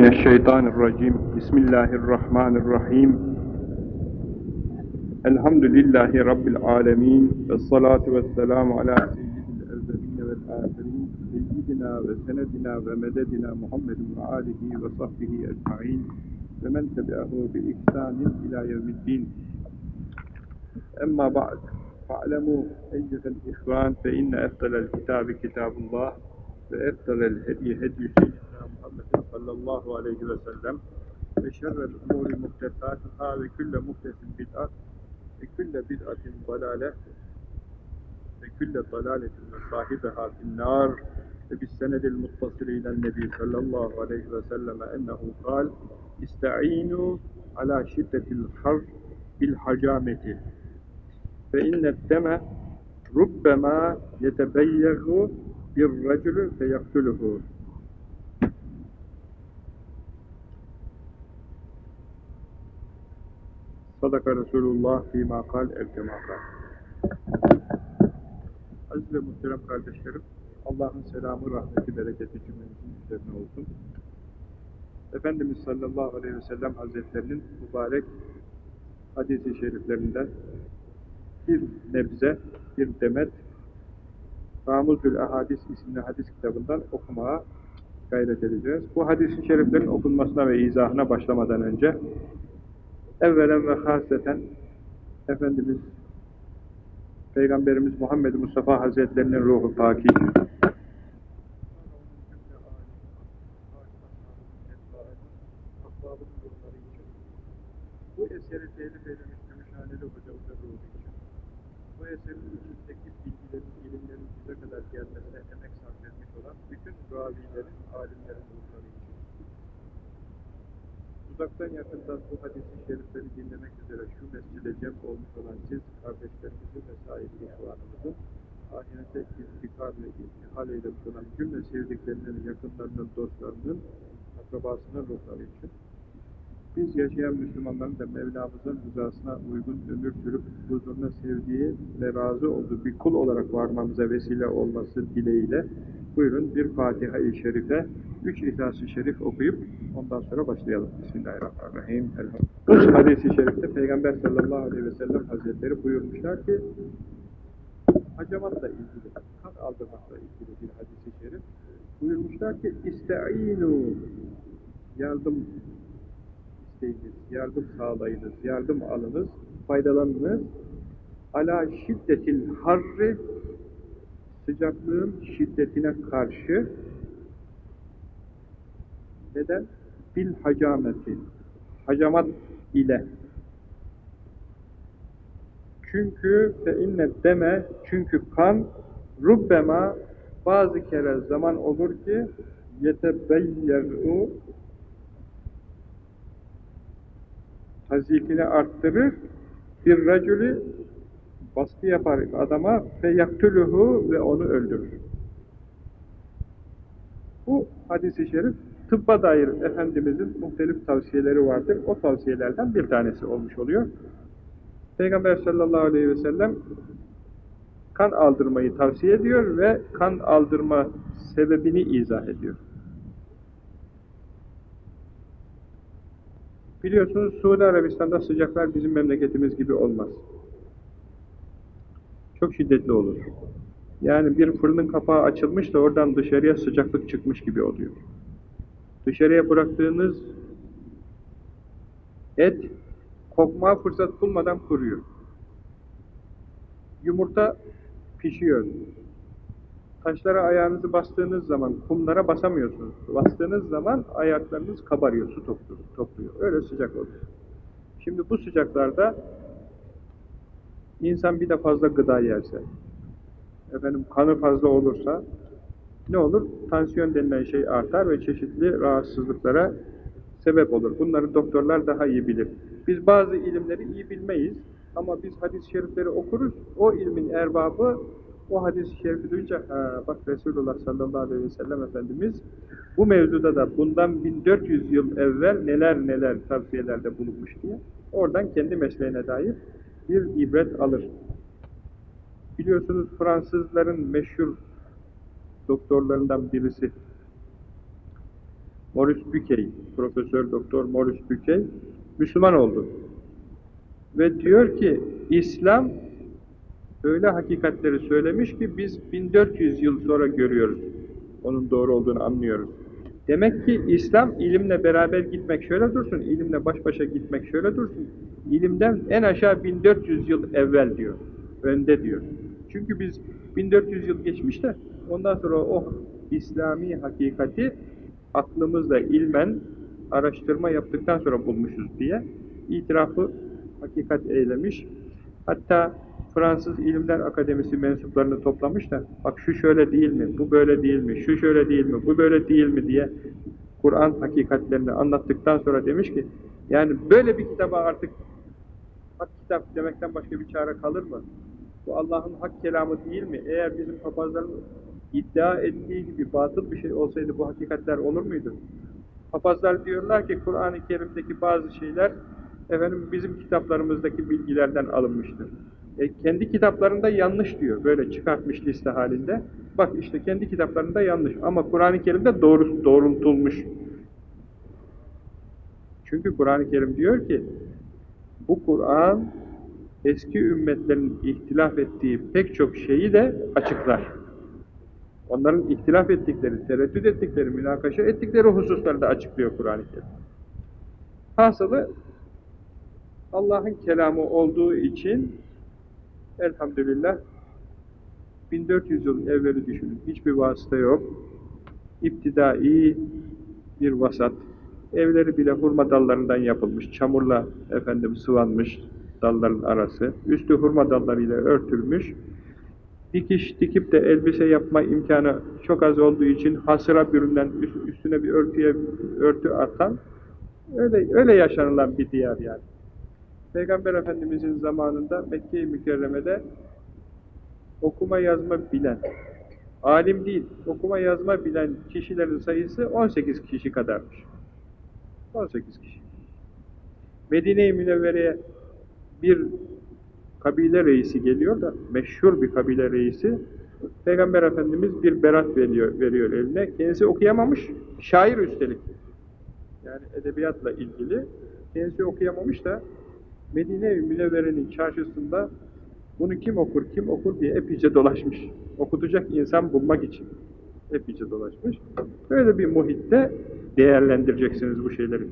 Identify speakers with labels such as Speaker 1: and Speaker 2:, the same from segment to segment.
Speaker 1: من الشيطان الرجيم. بسم الله الرحمن الرحيم. الحمد لله رب العالمين والصلاة والسلام على سيد الأولين والآخرين سيدنا وسندنا ومددنا محمد وآله وصحبه أجمعين ومن تبعه بإحسان إلى يوم الدين. أما بعد فاعلموا أيها الإخوان فإن أفضل الكتاب كتاب الله وأفضل الهدي هدي سيدنا sallallahu aleyhi ve sellem. Ve şerrel umuri muhtesatuhâ ve külle muhtesin bid'at. Ve külle bid'atin dalâle. Ve külle dalâletin ve sahibehâ finnâr. Ve bis senedil muttasili ilen nebi sallallahu aleyhi ve selleme ennehu kal İsta'inu ala şiddetil har bil hacameti ve innet deme rubbema yetebeyyegu bir racülü fe Sadaka Resulullah fîmâ kal evkemâ kal. Aziz ve muhterem kardeşlerim, Allah'ın selamı, rahmeti, bereketi cümlemizin üzerine olsun. Efendimiz sallallahu aleyhi ve sellem hazretlerinin mübarek hadis-i şeriflerinden bir nebze, bir demet Ramuzül Ahadis isimli hadis kitabından okumaya gayret edeceğiz. Bu hadis-i şeriflerin okunmasına ve izahına başlamadan önce evvelen ve hasreten Efendimiz Peygamberimiz Muhammed Mustafa Hazretlerinin ruhu paki bu eseri telif edilmiş Gümüşhaneli hocamızın ruhu için bu eserin içindeki bilgilerin, ilimlerin bize kadar gelmesine emek sarf etmiş olan bütün ravilerin, alimlerin ruhları için yakından bu hadis-i şerifleri dinlemek üzere şu mescide cem olmuş olan siz kardeşlerimizin ve sahip ihvanımızın ahirete intikal ve intihal eylemiş olan cümle sevdiklerinin, yakınlarının, dostlarının, akrabasının ruhları için. Biz yaşayan Müslümanların da Mevlamızın rızasına uygun ömür sürüp huzuruna sevdiği ve razı olduğu bir kul olarak varmamıza vesile olması dileğiyle buyurun bir Fatiha-i Şerife, üç İhlas-ı Şerif okuyup ondan sonra başlayalım. Bismillahirrahmanirrahim. Hadis-i şerifte Peygamber sallallahu aleyhi ve sellem hazretleri buyurmuşlar ki hacamatla ilgili, kan aldırmakla ilgili bir hadis-i şerif buyurmuşlar ki İste'inu yardım isteyiniz, yardım sağlayınız, yardım alınız, faydalanınız. Ala şiddetil harri sıcaklığın şiddetine karşı neden? Bil hacameti hacamat ile çünkü fe inne deme çünkü kan rubbema bazı kere zaman olur ki yetebeyyeru hazikini arttırır bir racülü baskı yapar adama ve yaktuluhu ve onu öldürür. Bu hadis-i şerif tıbba dair Efendimizin muhtelif tavsiyeleri vardır. O tavsiyelerden bir tanesi olmuş oluyor. Peygamber sallallahu aleyhi ve sellem kan aldırmayı tavsiye ediyor ve kan aldırma sebebini izah ediyor. Biliyorsunuz Suudi Arabistan'da sıcaklar bizim memleketimiz gibi olmaz. Çok şiddetli olur. Yani bir fırının kapağı açılmış da oradan dışarıya sıcaklık çıkmış gibi oluyor. Dışarıya bıraktığınız et kokmaya fırsat bulmadan kuruyor. Yumurta pişiyor. Taşlara ayağınızı bastığınız zaman kumlara basamıyorsunuz. Bastığınız zaman ayaklarınız kabarıyor, su topluyor. topluyor. Öyle sıcak oluyor. Şimdi bu sıcaklarda insan bir de fazla gıda yerse, efendim kanı fazla olursa ne olur? Tansiyon denilen şey artar ve çeşitli rahatsızlıklara sebep olur. Bunları doktorlar daha iyi bilir. Biz bazı ilimleri iyi bilmeyiz ama biz hadis-i şerifleri okuruz. O ilmin erbabı o hadis-i şerifi duyunca bak Resulullah sallallahu aleyhi ve sellem Efendimiz bu mevzuda da bundan 1400 yıl evvel neler neler tavsiyelerde bulunmuş diye oradan kendi mesleğine dair bir ibret alır. Biliyorsunuz Fransızların meşhur doktorlarından birisi Maurice Bucaille, Profesör Doktor Maurice Bucaille Müslüman oldu. Ve diyor ki İslam öyle hakikatleri söylemiş ki biz 1400 yıl sonra görüyoruz. Onun doğru olduğunu anlıyoruz. Demek ki İslam ilimle beraber gitmek şöyle dursun, ilimle baş başa gitmek şöyle dursun. İlimden en aşağı 1400 yıl evvel diyor, önde diyor. Çünkü biz 1400 yıl geçmiş de ondan sonra o İslami hakikati aklımızla ilmen araştırma yaptıktan sonra bulmuşuz diye itirafı hakikat eylemiş. Hatta Fransız İlimler Akademisi mensuplarını toplamış da bak şu şöyle değil mi, bu böyle değil mi, şu şöyle değil mi, bu böyle değil mi diye Kur'an hakikatlerini anlattıktan sonra demiş ki yani böyle bir kitaba artık hak kitap demekten başka bir çare kalır mı? Bu Allah'ın hak kelamı değil mi? Eğer bizim papazların iddia ettiği gibi batıl bir şey olsaydı bu hakikatler olur muydu? Papazlar diyorlar ki Kur'an-ı Kerim'deki bazı şeyler efendim bizim kitaplarımızdaki bilgilerden alınmıştır. E, kendi kitaplarında yanlış diyor. Böyle çıkartmış liste halinde. Bak işte kendi kitaplarında yanlış. Ama Kur'an-ı Kerim'de doğru, doğrultulmuş. Çünkü Kur'an-ı Kerim diyor ki bu Kur'an eski ümmetlerin ihtilaf ettiği pek çok şeyi de açıklar. Onların ihtilaf ettikleri, tereddüt ettikleri, münakaşa ettikleri hususları da açıklıyor Kur'an-ı Kerim. Hasılı Allah'ın kelamı olduğu için elhamdülillah 1400 yıl evveli düşünün. Hiçbir vasıta yok. İptidai bir vasat. Evleri bile hurma dallarından yapılmış. Çamurla efendim sıvanmış dalların arası. Üstü hurma dallarıyla örtülmüş. Dikiş dikip de elbise yapma imkanı çok az olduğu için hasıra büründen üstüne bir örtüye örtü atan öyle öyle yaşanılan bir diyar yani. Peygamber Efendimizin zamanında Mekke-i Mükerreme'de okuma yazma bilen, alim değil, okuma yazma bilen kişilerin sayısı 18 kişi kadarmış. 18 kişi. Medine-i Münevvere'ye bir kabile reisi geliyor da, meşhur bir kabile reisi, Peygamber Efendimiz bir berat veriyor, veriyor eline. Kendisi okuyamamış, şair üstelik. Yani edebiyatla ilgili. Kendisi okuyamamış da Medine-i Münevvere'nin çarşısında bunu kim okur, kim okur diye epeyce dolaşmış. Okutacak insan bulmak için epeyce dolaşmış. Böyle bir muhitte değerlendireceksiniz bu şeyleri.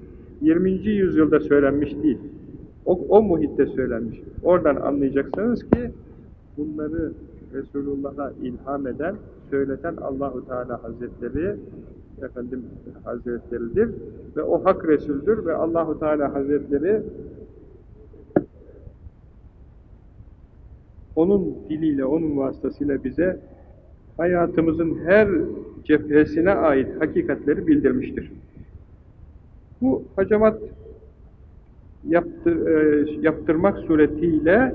Speaker 1: 20. yüzyılda söylenmiş değil. O, o muhitte söylenmiş. Oradan anlayacaksınız ki bunları Resulullah'a ilham eden, söyleten Allahu Teala Hazretleri efendim Hazretleridir ve o hak Resul'dür ve Allahu Teala Hazretleri onun diliyle, onun vasıtasıyla bize hayatımızın her cephesine ait hakikatleri bildirmiştir. Bu hacamat yaptır, e, yaptırmak suretiyle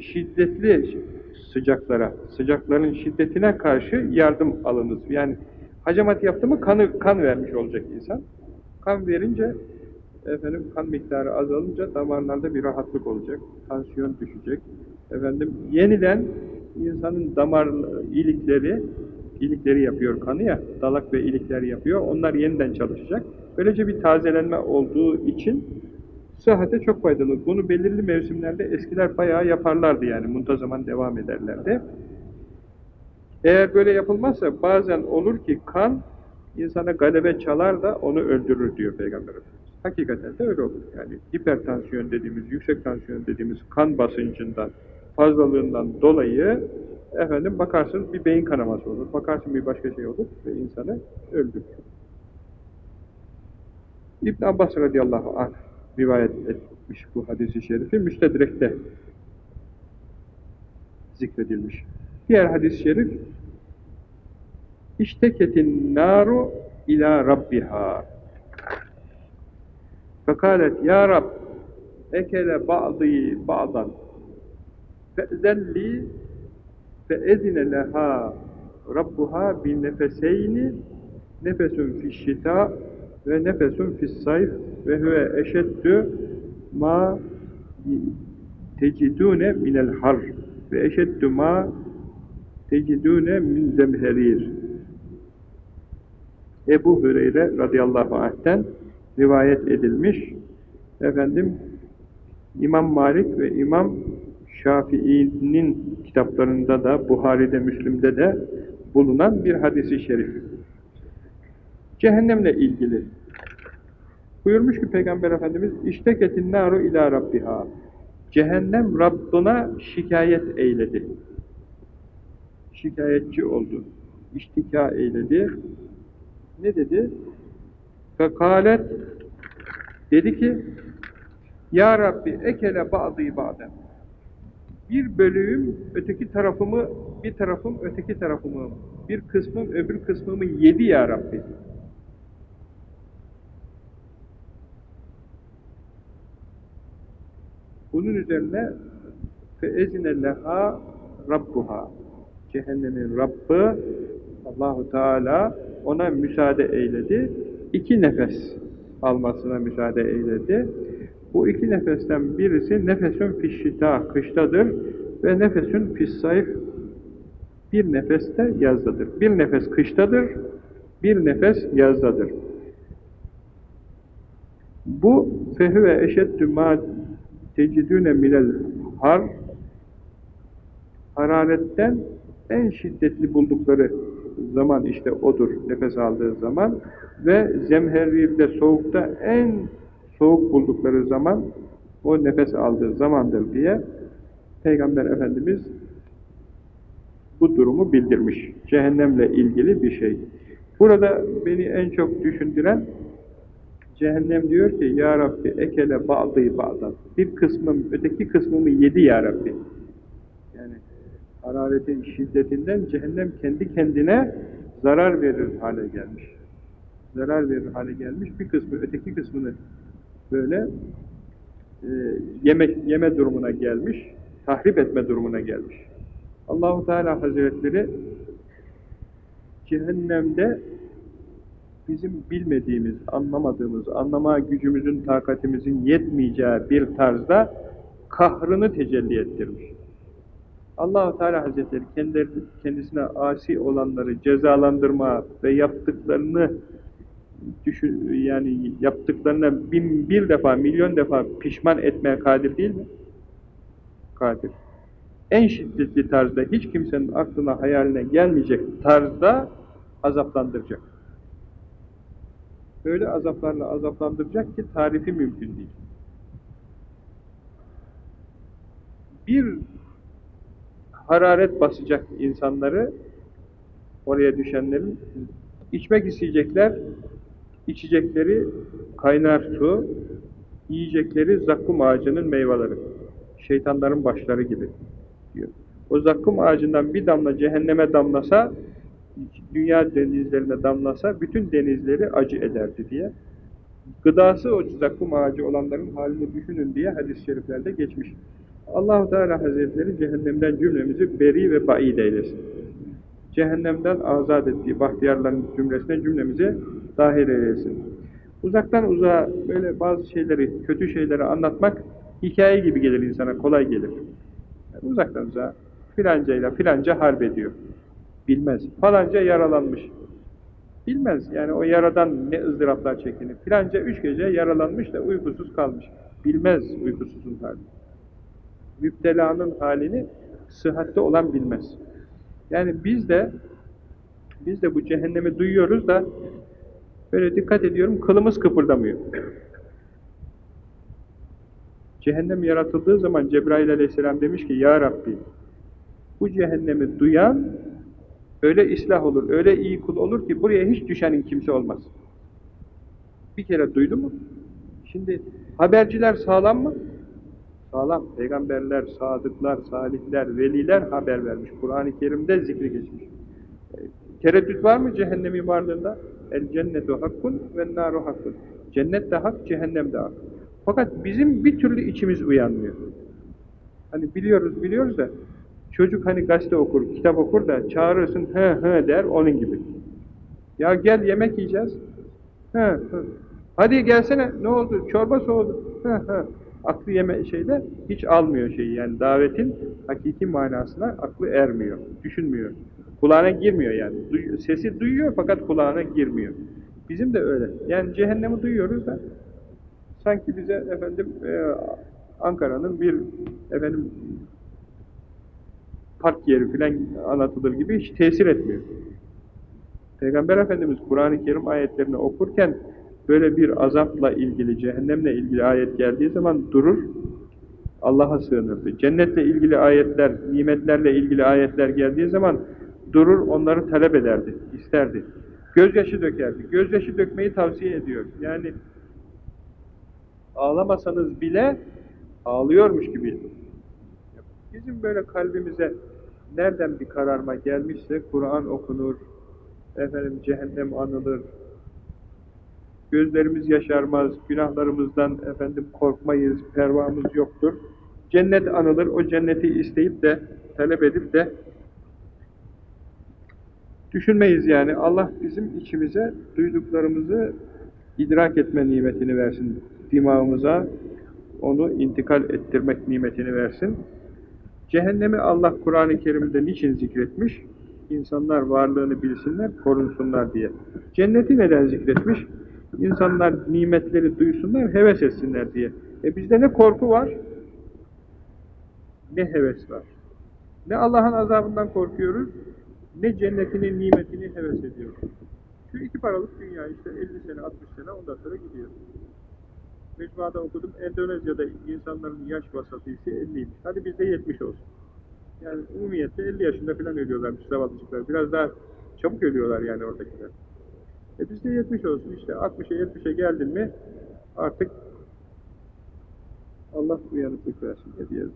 Speaker 1: şiddetli sıcaklara, sıcakların şiddetine karşı yardım alınız. Yani hacamat yaptı mı kanı, kan vermiş olacak insan. Kan verince efendim kan miktarı azalınca damarlarda bir rahatlık olacak, tansiyon düşecek. Efendim yeniden insanın damar ilikleri, ilikleri yapıyor kanı ya, dalak ve ilikler yapıyor, onlar yeniden çalışacak. Böylece bir tazelenme olduğu için sıhhate çok faydalı. Bunu belirli mevsimlerde eskiler bayağı yaparlardı yani, muntazaman devam ederlerdi. Eğer böyle yapılmazsa bazen olur ki kan insana galebe çalar da onu öldürür diyor Peygamber Efendimiz. Hakikaten de öyle olur. Yani hipertansiyon dediğimiz, yüksek tansiyon dediğimiz kan basıncından, fazlalığından dolayı efendim bakarsın bir beyin kanaması olur, bakarsın bir başka şey olur ve insanı öldürür. İbn Abbas radıyallahu anh rivayet etmiş bu hadisi şerifi müstedrekte zikredilmiş. Diğer hadis-i şerif İşteketin naru ila rabbiha Fekalet ya Rab ekele ba'dı ba'dan. Fe'zelli fe'ezine leha rabbuha bin nefeseyni nefesun fişşita ve nefesun fissayf ve huve eşeddü ma tecidune minel har ve eşeddü ma tecidune min zemherir. Ebu Hüreyre radıyallahu anh'ten rivayet edilmiş. Efendim İmam Malik ve İmam Şafii'nin kitaplarında da Buhari'de, Müslim'de de bulunan bir hadisi şerif. Cehennemle ilgili. Buyurmuş ki Peygamber Efendimiz İşteketin naru ila rabbiha. Cehennem Rabbına şikayet eyledi. Şikayetçi oldu. İştika eyledi. Ne dedi? Fekalet dedi ki Ya Rabbi ekele ba'dî ba'den bir bölüğüm öteki tarafımı, bir tarafım öteki tarafımı, bir kısmım öbür kısmımı yedi ya Rabbi. Bunun üzerine فَاَذِنَ لَهَا Rabbuha Cehennemin Rabbi Allahu Teala ona müsaade eyledi. İki nefes almasına müsaade eyledi. Bu iki nefesten birisi nefesün fişşita, kıştadır ve nefesün fissayf, bir nefeste yazdadır. Bir nefes kıştadır, bir nefes yazdadır. Bu fehüve eşeddü ma tecidüne minel har hararetten en şiddetli buldukları zaman işte odur nefes aldığı zaman ve zemherirde soğukta en soğuk buldukları zaman o nefes aldığı zamandır diye Peygamber Efendimiz bu durumu bildirmiş. Cehennemle ilgili bir şey. Burada beni en çok düşündüren cehennem diyor ki Ya Rabbi ekele ba'dıyı ba'dan. Bir kısmım, öteki kısmımı yedi Ya Rabbi. Yani hararetin şiddetinden cehennem kendi kendine zarar verir hale gelmiş. Zarar verir hale gelmiş. Bir kısmı öteki kısmını böyle e, yemek yeme durumuna gelmiş, tahrip etme durumuna gelmiş. Allahu Teala Hazretleri cehennemde bizim bilmediğimiz, anlamadığımız, anlama gücümüzün, takatimizin yetmeyeceği bir tarzda kahrını tecelli ettirmiş. Allahu Teala Hazretleri kendisine asi olanları cezalandırma ve yaptıklarını düşün, yani yaptıklarına bin bir defa, milyon defa pişman etmeye kadir değil mi? Kadir. En şiddetli tarzda, hiç kimsenin aklına, hayaline gelmeyecek tarzda azaplandıracak. Öyle azaplarla azaplandıracak ki tarifi mümkün değil. Bir hararet basacak insanları, oraya düşenlerin, içmek isteyecekler, içecekleri kaynar su, yiyecekleri zakkum ağacının meyveleri, şeytanların başları gibi diyor. O zakkum ağacından bir damla cehenneme damlasa, dünya denizlerine damlasa, bütün denizleri acı ederdi diye. Gıdası o zakkum ağacı olanların halini düşünün diye hadis-i şeriflerde geçmiş. Allahu Teala Hazretleri cehennemden cümlemizi beri ve baid eylesin. Cehennemden azat ettiği bahtiyarların cümlesine cümlemizi dahil eylesin. Uzaktan uzağa böyle bazı şeyleri, kötü şeyleri anlatmak hikaye gibi gelir insana, kolay gelir. Yani uzaktan uzağa filancayla filanca harp ediyor. Bilmez. Falanca yaralanmış. Bilmez. Yani o yaradan ne ızdıraplar çektiğini. Filanca üç gece yaralanmış da uykusuz kalmış. Bilmez uykusuzun halini. Müptelanın halini sıhhatte olan bilmez. Yani biz de biz de bu cehennemi duyuyoruz da böyle dikkat ediyorum kılımız kıpırdamıyor. Cehennem yaratıldığı zaman Cebrail aleyhisselam demiş ki Ya Rabbi bu cehennemi duyan öyle ıslah olur, öyle iyi kul olur ki buraya hiç düşenin kimse olmaz. Bir kere duydu mu? Şimdi haberciler sağlam mı? Sağlam. Peygamberler, sadıklar, salihler, veliler haber vermiş. Kur'an-ı Kerim'de zikri geçmiş. Tereddüt var mı cehennemin varlığında? El cennetu hakkun ve naru hakkun. Cennet de hak, cehennem de hak. Fakat bizim bir türlü içimiz uyanmıyor. Hani biliyoruz, biliyoruz da çocuk hani gazete okur, kitap okur da çağırırsın hı hı der onun gibi. Ya gel yemek yiyeceğiz. Hı hı. Hadi gelsene ne oldu? Çorba soğudu. Hı hı. Aklı yeme şeyde hiç almıyor şeyi yani davetin hakiki manasına aklı ermiyor, düşünmüyor. Kulağına girmiyor yani. Sesi duyuyor fakat kulağına girmiyor. Bizim de öyle. Yani cehennemi duyuyoruz da sanki bize efendim e, Ankara'nın bir efendim park yeri filan anlatılır gibi hiç tesir etmiyor. Peygamber Efendimiz Kur'an-ı Kerim ayetlerini okurken böyle bir azapla ilgili, cehennemle ilgili ayet geldiği zaman durur, Allah'a sığınırdı. Cennetle ilgili ayetler, nimetlerle ilgili ayetler geldiği zaman durur, onları talep ederdi, isterdi. Gözyaşı dökerdi. Gözyaşı dökmeyi tavsiye ediyor. Yani ağlamasanız bile ağlıyormuş gibi. Bizim böyle kalbimize nereden bir kararma gelmişse Kur'an okunur, efendim cehennem anılır, gözlerimiz yaşarmaz, günahlarımızdan efendim korkmayız, pervamız yoktur. Cennet anılır, o cenneti isteyip de, talep edip de düşünmeyiz yani. Allah bizim içimize duyduklarımızı idrak etme nimetini versin dimağımıza, onu intikal ettirmek nimetini versin. Cehennemi Allah Kur'an-ı Kerim'de niçin zikretmiş? İnsanlar varlığını bilsinler, korunsunlar diye. Cenneti neden zikretmiş? İnsanlar nimetleri duysunlar, heves etsinler diye. E bizde ne korku var, ne heves var. Ne Allah'ın azabından korkuyoruz, ne cennetinin nimetini heves ediyoruz. Şu iki paralık dünya işte 50 sene, 60 sene ondan sonra gidiyor. Mecmuada okudum, Endonezya'da insanların yaş vasatisi 50'ymiş. Hadi bizde 70 olsun. Yani umumiyette 50 yaşında falan ölüyorlarmış zavallıcıklar. Biraz daha çabuk ölüyorlar yani oradakiler. E bizde 70 olsun işte 60'a 70'e geldin mi artık Allah uyanıklık versin ne diyelim.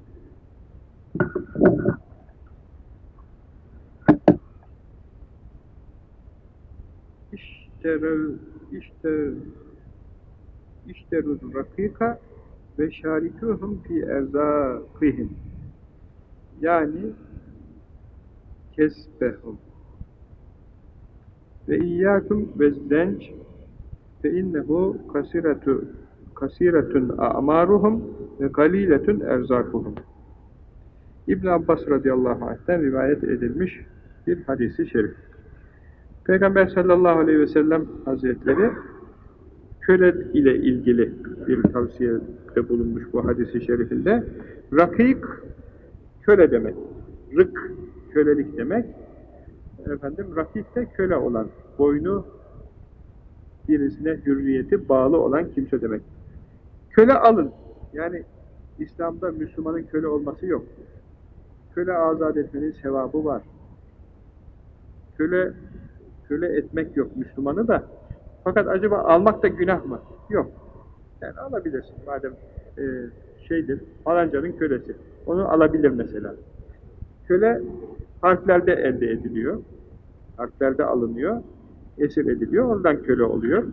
Speaker 1: İşterev, işterev, işterud rakika ve şarikuhum fi erzakihim. Yani kesbehum. Ve iyyakum ve zenc fe innehu kasiratu kasiretun a'maruhum ve galiletun erzakuhum. İbn Abbas radıyallahu anh'ten rivayet edilmiş bir hadisi şerif. Peygamber sallallahu aleyhi ve sellem hazretleri köle ile ilgili bir tavsiyede bulunmuş bu hadisi şerifinde. Rakik köle demek. Rık kölelik demek. Efendim rakik de köle olan, boynu birisine hürriyeti bağlı olan kimse demek. Köle alın. Yani İslam'da Müslümanın köle olması yok. Köle azat etmenin sevabı var. Köle köle etmek yok Müslümanı da. Fakat acaba almak da günah mı? Yok. Yani alabilirsin madem e, şeydir, falancanın kölesi. Onu alabilir mesela. Köle harflerde elde ediliyor. Harflerde alınıyor. Esir ediliyor. Ondan köle oluyor.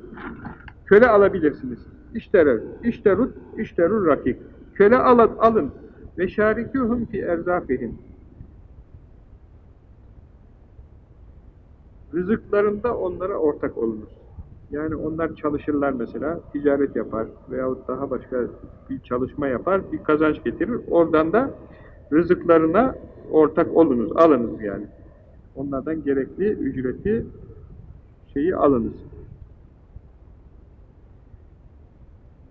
Speaker 1: Köle alabilirsiniz. İşterer, işterut, işterur rakik. Köle alın, alın. Ve şarikûhum fi erzâfihim. Rızıklarında onlara ortak olunuz. Yani onlar çalışırlar mesela, ticaret yapar veyahut daha başka bir çalışma yapar, bir kazanç getirir. Oradan da rızıklarına ortak olunuz, alınız yani. Onlardan gerekli ücreti şeyi alınız.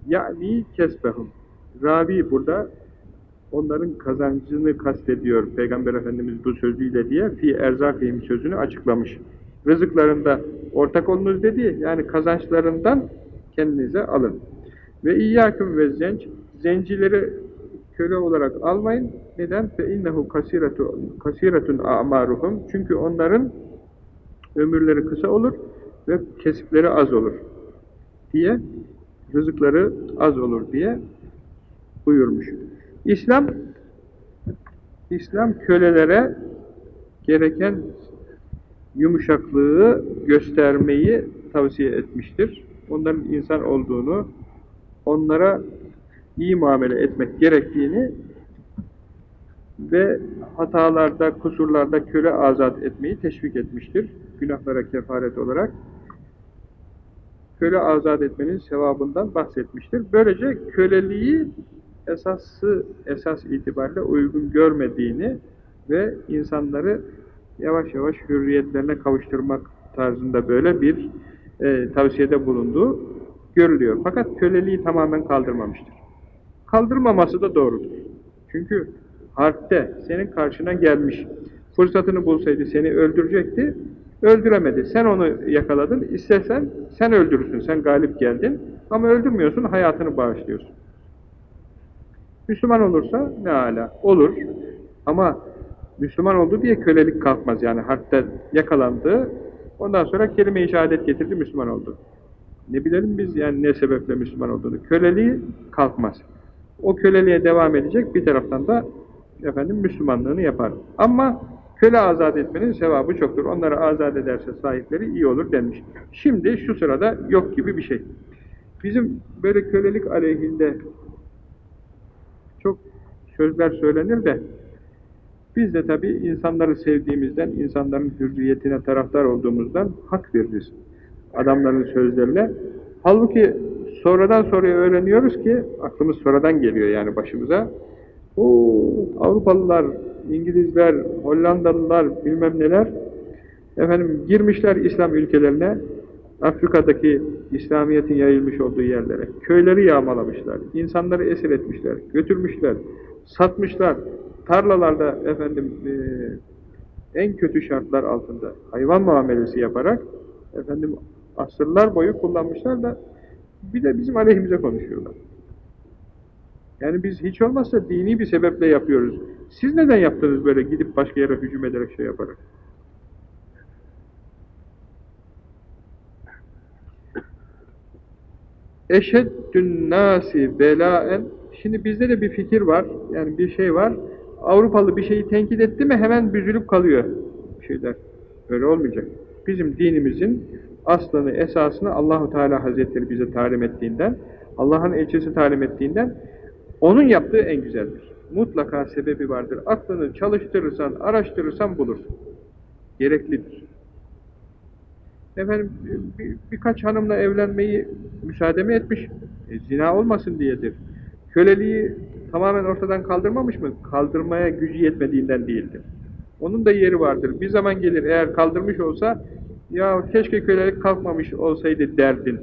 Speaker 1: Yani kesbehum. Ravi burada onların kazancını kastediyor Peygamber Efendimiz bu sözüyle diye fi erzakihim sözünü açıklamış. Rızıklarında ortak olunuz dedi. Yani kazançlarından kendinize alın. Ve iyyâküm ve zenc zencileri köle olarak almayın. Neden? Kasiretun kasiretun a'maruhum. Çünkü onların ömürleri kısa olur ve kesipleri az olur diye rızıkları az olur diye buyurmuş. İslam İslam kölelere gereken yumuşaklığı göstermeyi tavsiye etmiştir. Onların insan olduğunu, onlara iyi muamele etmek gerektiğini ve hatalarda, kusurlarda köle azat etmeyi teşvik etmiştir. Günahlara kefaret olarak. Köle azat etmenin sevabından bahsetmiştir. Böylece köleliği esası, esas itibariyle uygun görmediğini ve insanları yavaş yavaş hürriyetlerine kavuşturmak tarzında böyle bir e, tavsiyede bulunduğu görülüyor. Fakat köleliği tamamen kaldırmamıştır. Kaldırmaması da doğrudur. Çünkü harpte senin karşına gelmiş, fırsatını bulsaydı seni öldürecekti, öldüremedi. Sen onu yakaladın, istesen sen öldürürsün, sen galip geldin ama öldürmüyorsun, hayatını bağışlıyorsun. Müslüman olursa ne ala, olur ama Müslüman oldu diye kölelik kalkmaz yani harpte yakalandı, ondan sonra kelime-i şehadet getirdi, Müslüman oldu. Ne bilelim biz yani ne sebeple Müslüman olduğunu. Köleliği kalkmaz. O köleliğe devam edecek, bir taraftan da efendim Müslümanlığını yapar. Ama köle azat etmenin sevabı çoktur. Onları azat ederse sahipleri iyi olur denmiş. Şimdi şu sırada yok gibi bir şey. Bizim böyle kölelik aleyhinde çok sözler söylenir de biz de tabii insanları sevdiğimizden, insanların hürriyetine taraftar olduğumuzdan hak veririz adamların sözlerine. Halbuki sonradan sonraya öğreniyoruz ki, aklımız sonradan geliyor yani başımıza. O Avrupalılar, İngilizler, Hollandalılar, bilmem neler, efendim girmişler İslam ülkelerine, Afrika'daki İslamiyet'in yayılmış olduğu yerlere, köyleri yağmalamışlar, insanları esir etmişler, götürmüşler, satmışlar, tarlalarda efendim e, en kötü şartlar altında hayvan muamelesi yaparak efendim asırlar boyu kullanmışlar da bir de bizim aleyhimize konuşuyorlar. Yani biz hiç olmazsa dini bir sebeple yapıyoruz. Siz neden yaptınız böyle gidip başka yere hücum ederek şey yaparak? Eşeddün nasi belaen Şimdi bizde de bir fikir var. Yani bir şey var. Avrupalı bir şeyi tenkit etti mi hemen büzülüp kalıyor şeyler. Öyle olmayacak. Bizim dinimizin aslını, esasını Allahu Teala Hazretleri bize talim ettiğinden, Allah'ın elçisi talim ettiğinden onun yaptığı en güzeldir. Mutlaka sebebi vardır. Aklını çalıştırırsan, araştırırsan bulursun. Gereklidir. Efendim bir, birkaç hanımla evlenmeyi müsaade mi etmiş? E, zina olmasın diyedir. Köleliği tamamen ortadan kaldırmamış mı? Kaldırmaya gücü yetmediğinden değildir. Onun da yeri vardır. Bir zaman gelir eğer kaldırmış olsa ya keşke kölelik kalkmamış olsaydı derdin.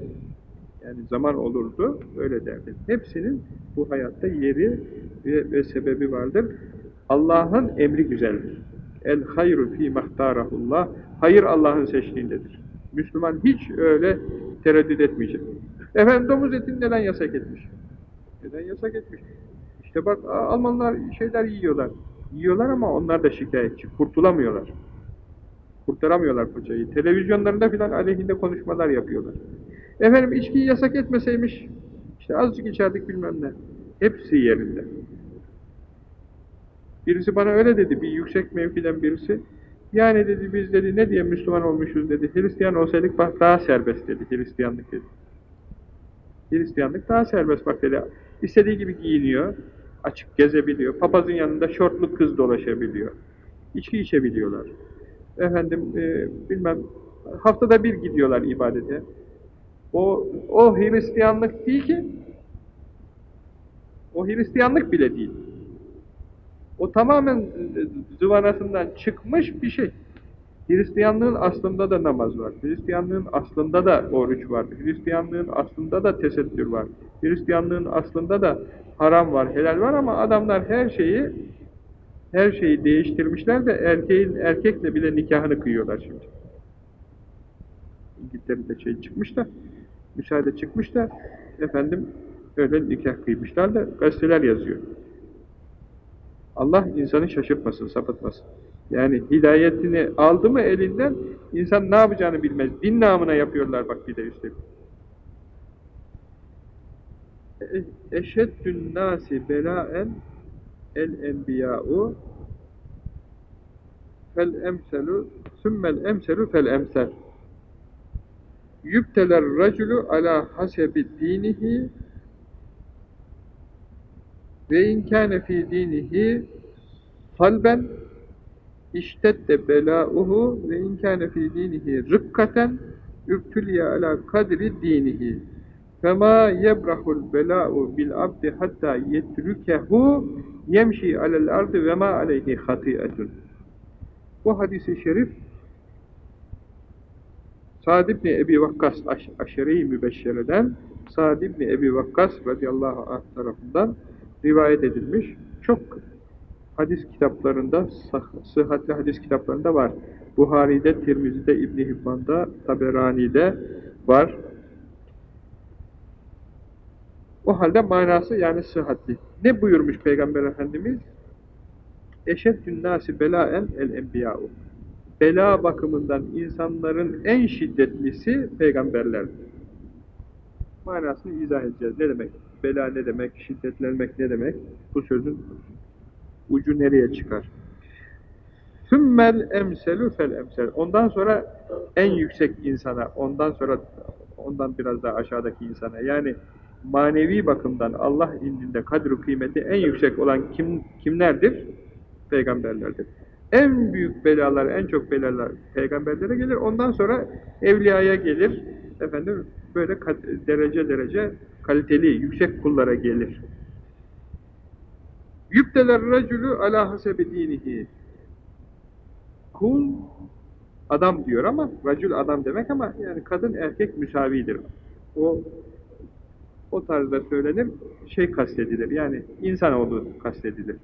Speaker 1: Yani zaman olurdu, öyle derdin. Hepsinin bu hayatta yeri ve, ve sebebi vardır. Allah'ın emri güzeldir. El hayru fi mahtarahullah. Hayır Allah'ın seçtiğindedir. Müslüman hiç öyle tereddüt etmeyecek. Efendim domuz etini neden yasak etmiş? Neden yasak etmiş? İşte bak Almanlar şeyler yiyorlar. Yiyorlar ama onlar da şikayetçi. Kurtulamıyorlar. Kurtaramıyorlar paçayı. Televizyonlarında filan aleyhinde konuşmalar yapıyorlar. Efendim içkiyi yasak etmeseymiş, işte azıcık içerdik bilmem ne. Hepsi yerinde. Birisi bana öyle dedi, bir yüksek mevkiden birisi. Yani dedi biz dedi ne diye Müslüman olmuşuz dedi. Hristiyan olsaydık bak daha serbest dedi. Hristiyanlık dedi. Hristiyanlık daha serbest bak dedi. İstediği gibi giyiniyor. Açık gezebiliyor. Papazın yanında şortlu kız dolaşabiliyor. İçki içebiliyorlar efendim e, bilmem haftada bir gidiyorlar ibadete. O, o Hristiyanlık değil ki. O Hristiyanlık bile değil. O tamamen e, zıvanasından çıkmış bir şey. Hristiyanlığın aslında da namaz var. Hristiyanlığın aslında da oruç var. Hristiyanlığın aslında da tesettür var. Hristiyanlığın aslında da haram var, helal var ama adamlar her şeyi her şeyi değiştirmişler de erkeğin erkekle bile nikahını kıyıyorlar şimdi. İngiltere'de şey çıkmış da, müsaade çıkmış da, efendim öyle nikah kıymışlar da gazeteler yazıyor. Allah insanı şaşırtmasın, sapıtmasın. Yani hidayetini aldı mı elinden, insan ne yapacağını bilmez. Din namına yapıyorlar bak bir de üstelik. E, eşeddün nasi belaen el enbiya'u fel emselu sümmel emselu fel emsel Yübteler raculu ala hasebi dinihi ve inkâne fî dinihi halben iştedde belâuhu ve inkâne fî dinihi rıkkaten übtülye ala kadri dinihi. Fema yebrahul belâu bil abdi hatta yetrükehu yemşi alel ardı ve ma aleyhi hatiyetun bu hadisi şerif Sa'd ibn Ebi Vakkas aş aşere-i mübeşşereden Sa'd ibn Ebi Vakkas radıyallahu anh tarafından rivayet edilmiş. Çok hadis kitaplarında, sıhhatli hadis kitaplarında var. Buhari'de, Tirmizi'de, İbn Hibban'da, Taberani'de var. O halde manası yani sıhhatli. Ne buyurmuş Peygamber Efendimiz? Eşeddün nâsi belâen el enbiyâ'u. Bela bakımından insanların en şiddetlisi peygamberlerdir. Manasını izah edeceğiz. Ne demek? Bela ne demek? Şiddetlenmek ne demek? Bu sözün ucu nereye çıkar? Sümmel emselü fel emsel. Ondan sonra en yüksek insana, ondan sonra ondan biraz daha aşağıdaki insana yani manevi bakımdan Allah indinde kadru kıymeti en yüksek olan kim kimlerdir? Peygamberlerdir. En büyük belalar, en çok belalar peygamberlere gelir. Ondan sonra evliyaya gelir. Efendim böyle derece derece kaliteli, yüksek kullara gelir. Yübdeler racülü ala hasebi dinihi. Kul adam diyor ama racül adam demek ama yani kadın erkek müsavidir. O o tarzda söylenir, şey kastedilir. Yani insanoğlu kastedilir.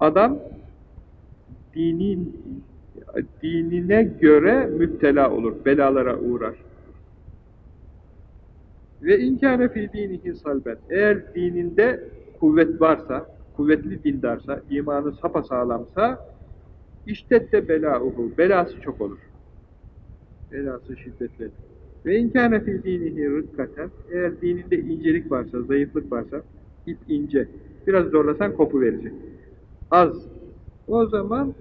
Speaker 1: Adam dinin dinine göre müptela olur, belalara uğrar. Ve inkâne fî dinihi salben. Eğer dininde kuvvet varsa, kuvvetli dindarsa, imanı sapasağlamsa, işte de belâuhu, belası çok olur. Belası şiddetli. Ve inkâne fî dinihi rıkkaten, eğer dininde incelik varsa, zayıflık varsa, ip ince, biraz zorlasan kopu verecek. Az. O zaman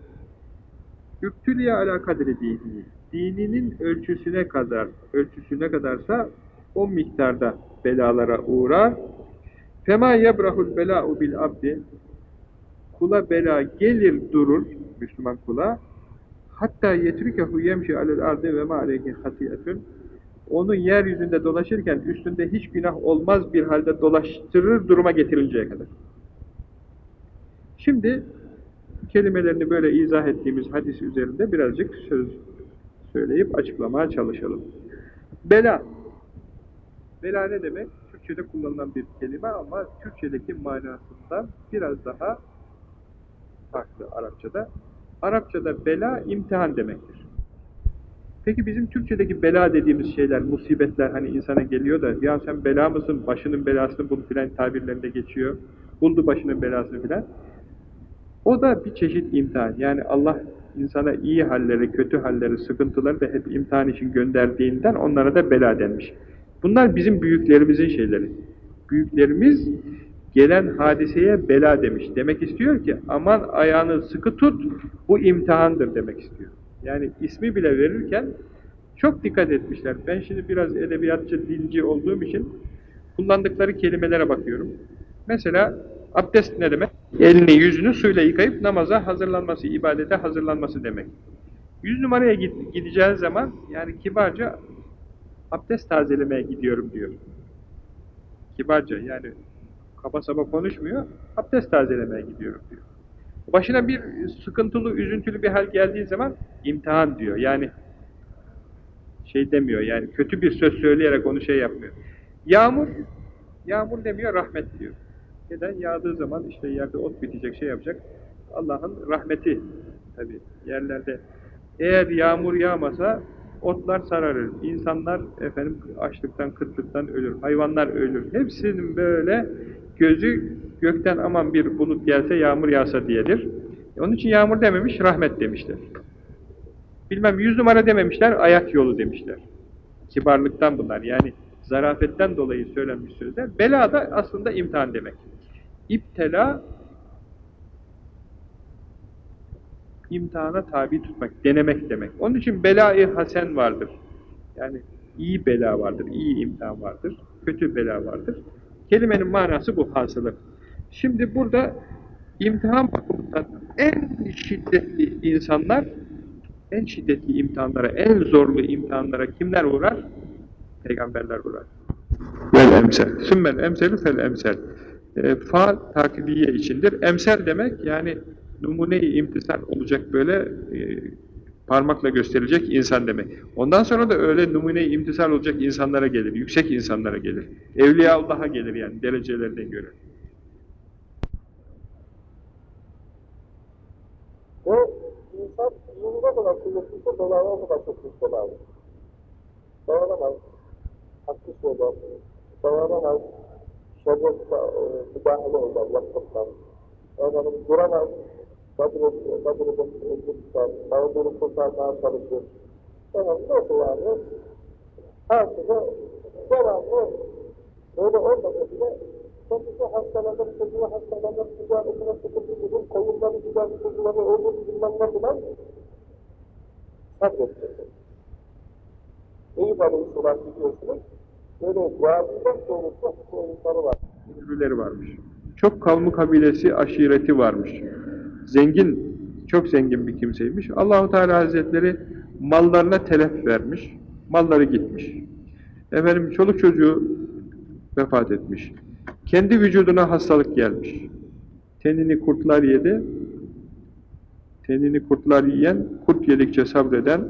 Speaker 1: Übtüliye ala kadri dini. Dininin ölçüsüne kadar, ölçüsüne kadarsa o miktarda belalara uğrar. Fema yebrahul bela'u bil abdi. Kula bela gelir durur, Müslüman kula. Hatta yetrikehu yemşi alel ardı ve ma aleyhi hatiyetün. Onu yeryüzünde dolaşırken üstünde hiç günah olmaz bir halde dolaştırır duruma getirinceye kadar. Şimdi kelimelerini böyle izah ettiğimiz hadis üzerinde birazcık söz söyleyip açıklamaya çalışalım. Bela. Bela ne demek? Türkçe'de kullanılan bir kelime ama Türkçedeki manasından biraz daha farklı Arapçada. Arapçada bela imtihan demektir. Peki bizim Türkçedeki bela dediğimiz şeyler, musibetler hani insana geliyor da ya sen bela mısın, başının belasını bul filan tabirlerinde geçiyor. Buldu başının belasını filan. O da bir çeşit imtihan. Yani Allah insana iyi halleri, kötü halleri, sıkıntıları da hep imtihan için gönderdiğinden onlara da bela denmiş. Bunlar bizim büyüklerimizin şeyleri. Büyüklerimiz gelen hadiseye bela demiş. Demek istiyor ki aman ayağını sıkı tut, bu imtihandır demek istiyor. Yani ismi bile verirken çok dikkat etmişler. Ben şimdi biraz edebiyatçı, dilci olduğum için kullandıkları kelimelere bakıyorum. Mesela abdest ne demek? Elini yüzünü suyla yıkayıp namaza hazırlanması, ibadete hazırlanması demek. Yüz numaraya gideceğin zaman yani kibarca abdest tazelemeye gidiyorum diyor. Kibarca yani kaba saba konuşmuyor, abdest tazelemeye gidiyorum diyor. Başına bir sıkıntılı, üzüntülü bir hal geldiği zaman imtihan diyor. Yani şey demiyor yani kötü bir söz söyleyerek onu şey yapmıyor. Yağmur, yağmur demiyor rahmet diyor. Neden? Yağdığı zaman işte yerde ot bitecek, şey yapacak. Allah'ın rahmeti tabi yerlerde. Eğer yağmur yağmasa otlar sararır. İnsanlar efendim açlıktan, kıtlıktan ölür. Hayvanlar ölür. Hepsinin böyle gözü gökten aman bir bulut gelse yağmur yağsa diyedir. Onun için yağmur dememiş, rahmet demişler. Bilmem yüz numara dememişler, ayak yolu demişler. Kibarlıktan bunlar. Yani zarafetten dolayı söylenmiş sözler. Bela da aslında imtihan demek. İptela imtihana tabi tutmak, denemek demek. Onun için bela-i hasen vardır. Yani iyi bela vardır, iyi imtihan vardır, kötü bela vardır. Kelimenin manası bu hasılı. Şimdi burada imtihan bakımından en şiddetli insanlar, en şiddetli imtihanlara, en zorlu imtihanlara kimler uğrar? Peygamberler uğrar. Vel emsel. Sümmel emselü fel emsel. E, fa takibiye içindir. Emsel demek yani numune-i imtisal olacak böyle e, parmakla gösterilecek insan demek. Ondan sonra da öyle numune-i imtisal olacak insanlara gelir, yüksek insanlara gelir. Evliya Allah'a gelir yani derecelerine göre.
Speaker 2: Ve insan dinine kadar kuvvetliyse belaya kadar çok bela olur. Dayanamaz. Dayanamaz. Şerre müdahale eder, yaklaşmaz. Efendim duramaz. Sabredip, tutar. Sağduru kurtarmaya çalışır. Efendim nasıl yani? Şeyde devamlı böyle olmasa bile kendisi hastalanır, çocuğu hastalanır, ticaretine sıkıntı gelir, koyunları gider, kuzuları ölür, bilmem ne filan sabredecektir. Eyüp Aleyhisselam biliyorsunuz, böyle duacıdan doğrusu koyunları var.
Speaker 1: Sürüleri varmış. Çok kavmu kabilesi, aşireti varmış. Zengin, çok zengin bir kimseymiş. Allahu Teala Hazretleri mallarına telef vermiş. Malları gitmiş. Efendim çoluk çocuğu vefat etmiş. Kendi vücuduna hastalık gelmiş. Tenini kurtlar yedi. Tenini kurtlar yiyen, kurt yedikçe sabreden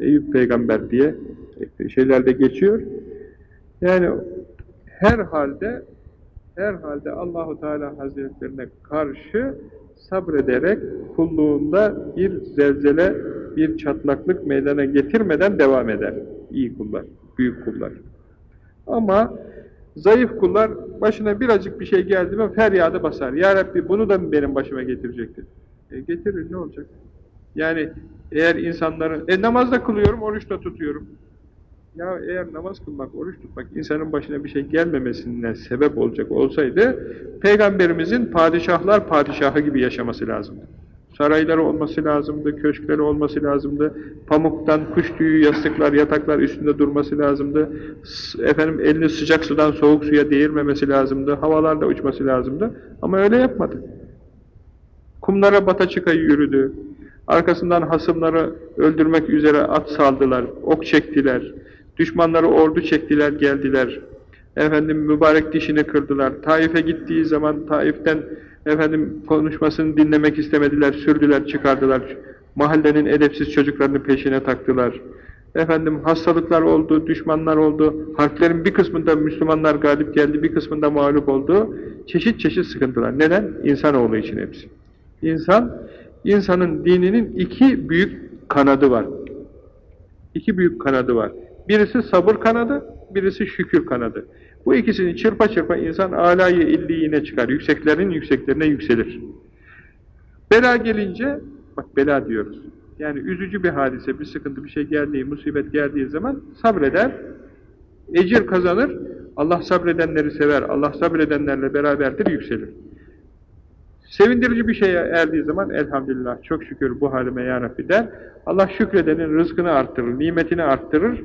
Speaker 1: Eyüp peygamber diye şeylerde geçiyor. Yani her halde her halde Allahu Teala Hazretlerine karşı sabrederek kulluğunda bir zelzele, bir çatlaklık meydana getirmeden devam eder. İyi kullar, büyük kullar. Ama zayıf kullar başına birazcık bir şey geldi mi feryadı basar. Ya Rabbi bunu da mı benim başıma getirecektin? E getirir ne olacak? Yani eğer insanların, e namazda kılıyorum, oruç da tutuyorum. Ya eğer namaz kılmak, oruç tutmak insanın başına bir şey gelmemesinden sebep olacak olsaydı, Peygamberimizin padişahlar padişahı gibi yaşaması lazımdı. Sarayları olması lazımdı, köşkleri olması lazımdı, pamuktan kuş tüyü, yastıklar, yataklar üstünde durması lazımdı, efendim elini sıcak sudan soğuk suya değirmemesi lazımdı, havalarda uçması lazımdı ama öyle yapmadı. Kumlara bata çıka yürüdü, arkasından hasımları öldürmek üzere at saldılar, ok çektiler, Düşmanları ordu çektiler, geldiler. Efendim mübarek dişini kırdılar. Taif'e gittiği zaman Taif'ten efendim konuşmasını dinlemek istemediler, sürdüler, çıkardılar. Mahallenin edepsiz çocuklarını peşine taktılar. Efendim hastalıklar oldu, düşmanlar oldu. Harplerin bir kısmında Müslümanlar galip geldi, bir kısmında mağlup oldu. Çeşit çeşit sıkıntılar. Neden? İnsanoğlu için hepsi. İnsan, insanın dininin iki büyük kanadı var. İki büyük kanadı var. Birisi sabır kanadı, birisi şükür kanadı. Bu ikisini çırpa çırpa insan alayı illiğine çıkar. Yükseklerin yükseklerine yükselir. Bela gelince, bak bela diyoruz. Yani üzücü bir hadise, bir sıkıntı, bir şey geldiği, musibet geldiği zaman sabreder, ecir kazanır. Allah sabredenleri sever, Allah sabredenlerle beraberdir, yükselir. Sevindirici bir şeye erdiği zaman elhamdülillah çok şükür bu halime ya der. Allah şükredenin rızkını arttırır, nimetini arttırır,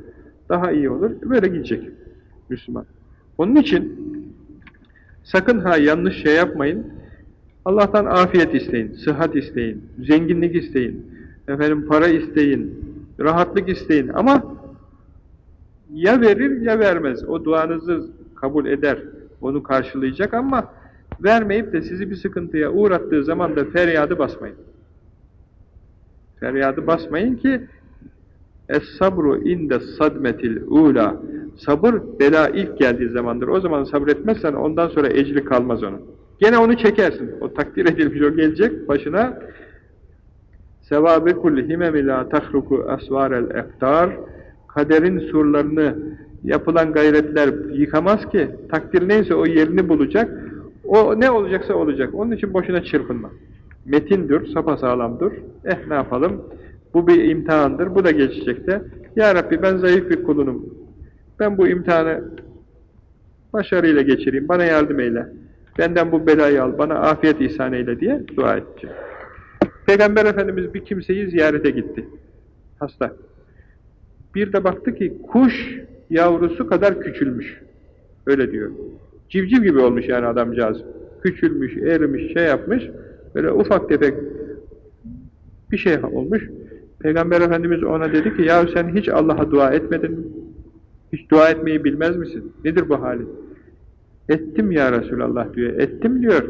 Speaker 1: daha iyi olur. Böyle gidecek Müslüman. Onun için sakın ha yanlış şey yapmayın. Allah'tan afiyet isteyin, sıhhat isteyin, zenginlik isteyin, efendim para isteyin, rahatlık isteyin ama ya verir ya vermez. O duanızı kabul eder, onu karşılayacak ama vermeyip de sizi bir sıkıntıya uğrattığı zaman da feryadı basmayın. Feryadı basmayın ki Es-sabru inde sadmetil ula. Sabır bela ilk geldiği zamandır. O zaman sabretmezsen ondan sonra ecri kalmaz onun. Gene onu çekersin. O takdir edilmiş o gelecek başına. Sevabı kulli himemi la tahruku asvarel eftar. Kaderin surlarını yapılan gayretler yıkamaz ki. Takdir neyse o yerini bulacak. O ne olacaksa olacak. Onun için boşuna çırpınma. Metindir, sapasağlamdır. Eh ne yapalım? Bu bir imtihandır, bu da geçecek de. Ya Rabbi ben zayıf bir kulunum. Ben bu imtihanı başarıyla geçireyim, bana yardım eyle. Benden bu belayı al, bana afiyet ihsan eyle diye dua edeceğim. Peygamber Efendimiz bir kimseyi ziyarete gitti. Hasta. Bir de baktı ki kuş yavrusu kadar küçülmüş. Öyle diyor. Civciv gibi olmuş yani adamcağız. Küçülmüş, erimiş, şey yapmış. Böyle ufak tefek bir şey olmuş. Peygamber Efendimiz ona dedi ki, ya sen hiç Allah'a dua etmedin? Hiç dua etmeyi bilmez misin? Nedir bu halin? Ettim ya Resulallah diyor. Ettim diyor.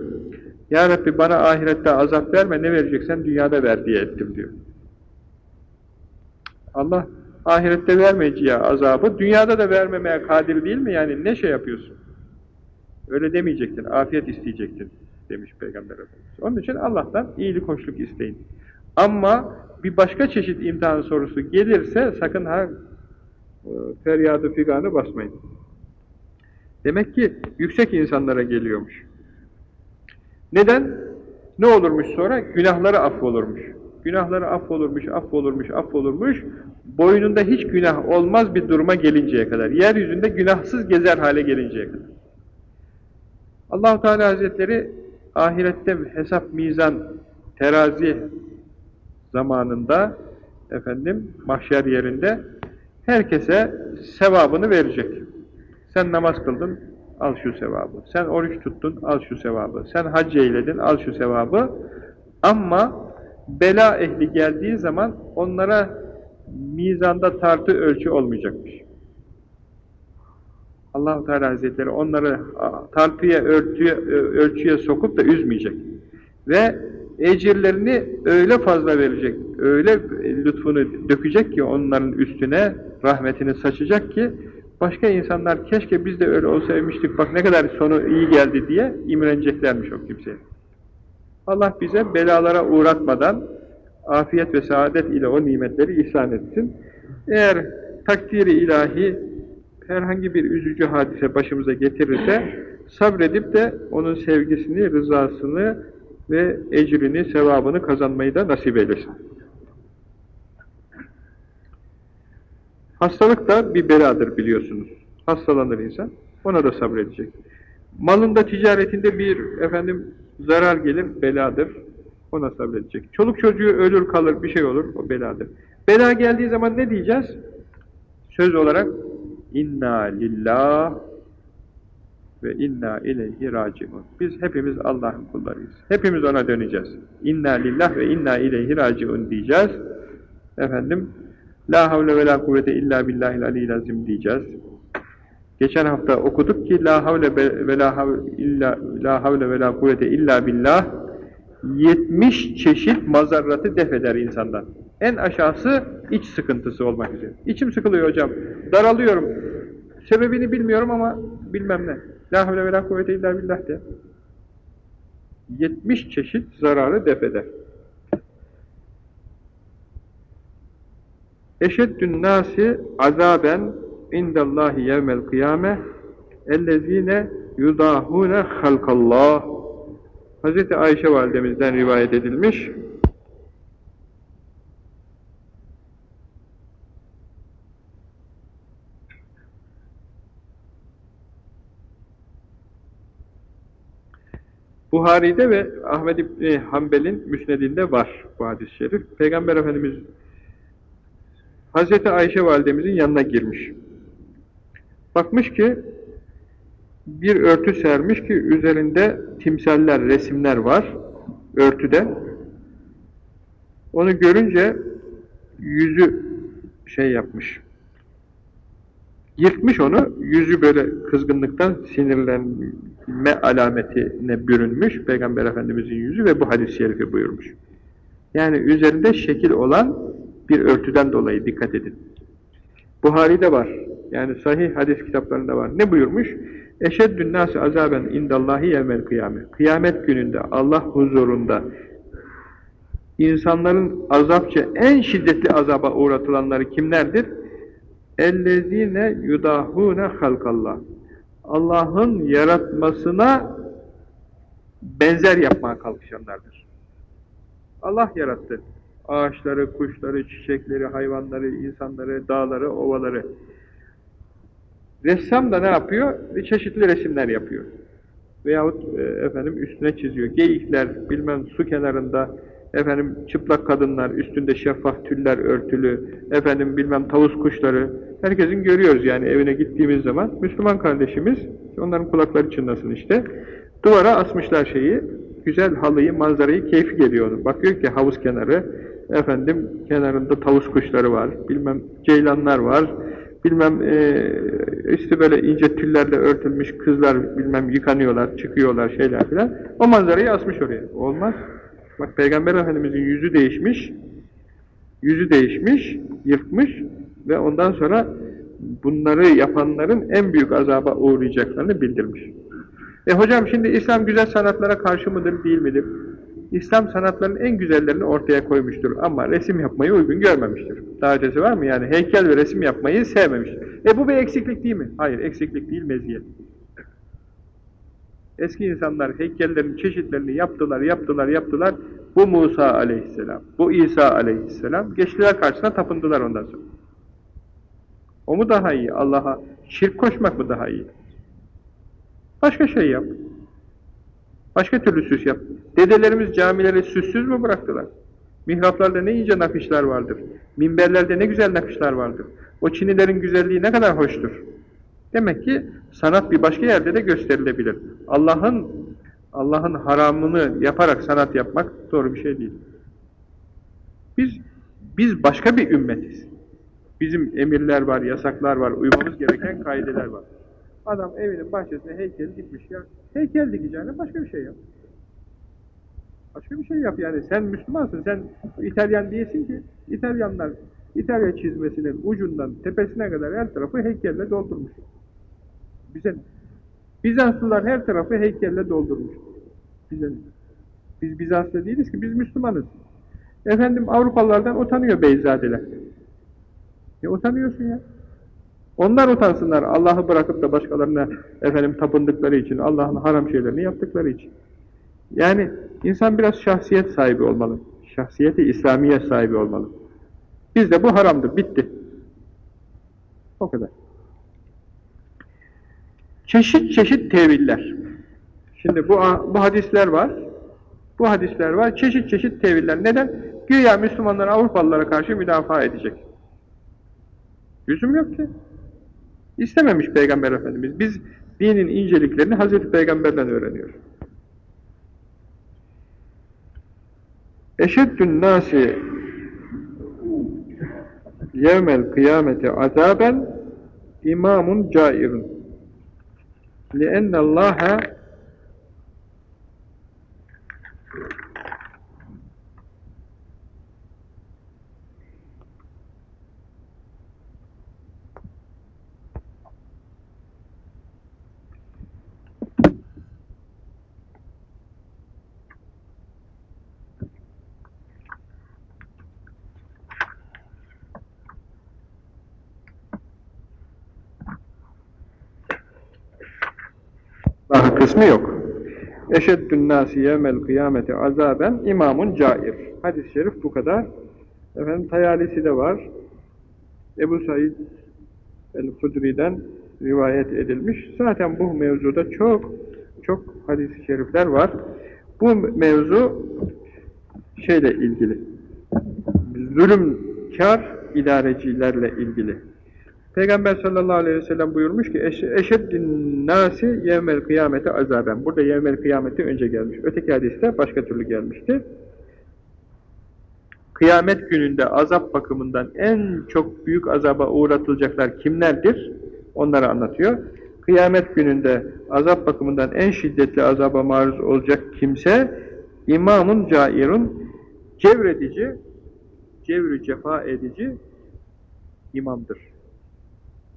Speaker 1: Ya Rabbi bana ahirette azap verme, ne vereceksen dünyada ver diye ettim diyor. Allah ahirette vermeyeceği azabı dünyada da vermemeye kadir değil mi? Yani ne şey yapıyorsun? Öyle demeyecektin, afiyet isteyecektin demiş Peygamber Efendimiz. Onun için Allah'tan iyilik, hoşluk isteyin. Ama bir başka çeşit imtihan sorusu gelirse sakın ha e, feryadı figanı basmayın. Demek ki yüksek insanlara geliyormuş. Neden? Ne olurmuş sonra? Günahları affolurmuş. Günahları affolurmuş, affolurmuş, affolurmuş. Boynunda hiç günah olmaz bir duruma gelinceye kadar. Yeryüzünde günahsız gezer hale gelinceye kadar. Allahu Teala Hazretleri ahirette hesap, mizan, terazi zamanında efendim mahşer yerinde herkese sevabını verecek. Sen namaz kıldın, al şu sevabı. Sen oruç tuttun, al şu sevabı. Sen hac eyledin, al şu sevabı. Ama bela ehli geldiği zaman onlara mizanda tartı ölçü olmayacakmış. allah Teala Hazretleri onları tartıya, ölçüye, ölçüye sokup da üzmeyecek. Ve ecirlerini öyle fazla verecek, öyle lütfunu dökecek ki onların üstüne rahmetini saçacak ki başka insanlar keşke biz de öyle olsaymıştık bak ne kadar sonu iyi geldi diye imreneceklermiş o kimseye. Allah bize belalara uğratmadan afiyet ve saadet ile o nimetleri ihsan etsin. Eğer takdiri ilahi herhangi bir üzücü hadise başımıza getirirse sabredip de onun sevgisini, rızasını ve ecrini, sevabını kazanmayı da nasip eylesin. Hastalık da bir beladır biliyorsunuz. Hastalanır insan, ona da sabredecek. Malında, ticaretinde bir efendim zarar gelir, beladır. Ona sabredecek. Çoluk çocuğu ölür kalır, bir şey olur, o beladır. Bela geldiği zaman ne diyeceğiz? Söz olarak inna lillah ve inna ileyhi raciun. Biz hepimiz Allah'ın kullarıyız. Hepimiz ona döneceğiz. İnna lillah ve inna ileyhi raciun diyeceğiz. Efendim La havle ve la kuvvete illa billahil aliyyil azim diyeceğiz. Geçen hafta okuduk ki la havle ve la havle, illa, la havle ve la kuvvete illa billah 70 çeşit mazarratı def eder insandan. En aşağısı iç sıkıntısı olmak üzere. İçim sıkılıyor hocam. Daralıyorum. Sebebini bilmiyorum ama bilmem ne. La havle ve la kuvvete illa billah de. 70 çeşit zararı def eder. Eşeddün nâsi azaben indallahi yevmel kıyame ellezine yudahune halkallah Hz. Ayşe validemizden rivayet edilmiş. Buhari'de ve Ahmed İbni Hanbel'in müsnedinde var bu hadis-i şerif. Peygamber Efendimiz Hazreti Ayşe validemizin yanına girmiş. Bakmış ki bir örtü sermiş ki üzerinde timsaller, resimler var örtüde. Onu görünce yüzü şey yapmış. Yırtmış onu, yüzü böyle kızgınlıktan sinirlenme alametine bürünmüş Peygamber Efendimizin yüzü ve bu hadis-i şerifi buyurmuş. Yani üzerinde şekil olan bir örtüden dolayı dikkat edin. Buhari'de var. Yani sahih hadis kitaplarında var. Ne buyurmuş? Eşeddün nâsi azaben indallahi yevmel kıyamet. Kıyamet gününde Allah huzurunda insanların azapça en şiddetli azaba uğratılanları kimlerdir? Ellezine yudahune halkallah. Allah'ın yaratmasına benzer yapmaya kalkışanlardır. Allah yarattı ağaçları, kuşları, çiçekleri, hayvanları, insanları, dağları, ovaları. Ressam da ne yapıyor? Çeşitli resimler yapıyor. Veyahut e, efendim üstüne çiziyor. Geyikler, bilmem su kenarında, efendim çıplak kadınlar, üstünde şeffaf tüller örtülü, efendim bilmem tavus kuşları. Herkesin görüyoruz yani evine gittiğimiz zaman. Müslüman kardeşimiz, onların kulakları çınlasın işte. Duvara asmışlar şeyi, güzel halıyı, manzarayı, keyfi geliyor onun. Bakıyor ki havuz kenarı, efendim kenarında tavus kuşları var, bilmem ceylanlar var, bilmem e, üstü böyle ince tüllerle örtülmüş kızlar bilmem yıkanıyorlar, çıkıyorlar şeyler filan. O manzarayı asmış oraya. Olmaz. Bak Peygamber Efendimizin yüzü değişmiş, yüzü değişmiş, yırtmış ve ondan sonra bunları yapanların en büyük azaba uğrayacaklarını bildirmiş. E hocam şimdi İslam güzel sanatlara karşı mıdır, değil midir? İslam sanatlarının en güzellerini ortaya koymuştur ama resim yapmayı uygun görmemiştir. Daha ötesi var mı? Yani heykel ve resim yapmayı sevmemiştir. E bu bir eksiklik değil mi? Hayır, eksiklik değil, meziyet. Eski insanlar heykellerin çeşitlerini yaptılar, yaptılar, yaptılar. Bu Musa aleyhisselam, bu İsa aleyhisselam. Geçtiler karşısına tapındılar ondan sonra. O mu daha iyi? Allah'a şirk koşmak mı daha iyi? Başka şey yap. Başka türlü süs yap. Dedelerimiz camileri süssüz mü bıraktılar? Mihraplarda ne ince nakışlar vardır. Minberlerde ne güzel nakışlar vardır. O Çinilerin güzelliği ne kadar hoştur. Demek ki sanat bir başka yerde de gösterilebilir. Allah'ın Allah'ın haramını yaparak sanat yapmak doğru bir şey değil. Biz biz başka bir ümmetiz. Bizim emirler var, yasaklar var, uymamız gereken kaideler var. Adam evinin bahçesine heykel dikmiş ya. Heykel dikeceğine başka bir şey yap. Başka bir şey yap yani. Sen Müslümansın, sen İtalyan değilsin ki. İtalyanlar İtalya çizmesinin ucundan tepesine kadar her tarafı heykelle doldurmuş. Bize Bizanslılar her tarafı heykelle doldurmuş. Bize, biz Bizanslı değiliz ki, biz Müslümanız. Efendim Avrupalılardan utanıyor Beyzadeler. Ya utanıyorsun ya. Onlar utansınlar Allah'ı bırakıp da başkalarına efendim tapındıkları için, Allah'ın haram şeylerini yaptıkları için. Yani insan biraz şahsiyet sahibi olmalı. Şahsiyeti İslamiye sahibi olmalı. Bizde bu haramdır, bitti. O kadar. Çeşit çeşit teviller. Şimdi bu, bu hadisler var. Bu hadisler var. Çeşit çeşit teviller. Neden? Güya Müslümanlar Avrupalılara karşı müdafaa edecek. Yüzüm yok ki. İstememiş Peygamber Efendimiz. Biz dinin inceliklerini Hazreti Peygamber'den öğreniyoruz. Eşeddün nâsi yevmel kıyameti azaben imamun cairun لِأَنَّ اللّٰهَ kısmı yok. Eşeddün nâsi yevmel kıyameti azaben imamun cair. Hadis-i şerif bu kadar. Efendim tayalisi de var. Ebu Said el-Hudri'den rivayet edilmiş. Zaten bu mevzuda çok çok hadis-i şerifler var. Bu mevzu şeyle ilgili. Zulümkar idarecilerle ilgili. Peygamber sallallahu aleyhi ve sellem buyurmuş ki eşeddin nasi yevmel kıyameti azaben. Burada yevmel kıyameti önce gelmiş. Öteki hadiste başka türlü gelmişti. Kıyamet gününde azap bakımından en çok büyük azaba uğratılacaklar kimlerdir? Onları anlatıyor. Kıyamet gününde azap bakımından en şiddetli azaba maruz olacak kimse imamun cairun cevredici, cevri cefa edici imamdır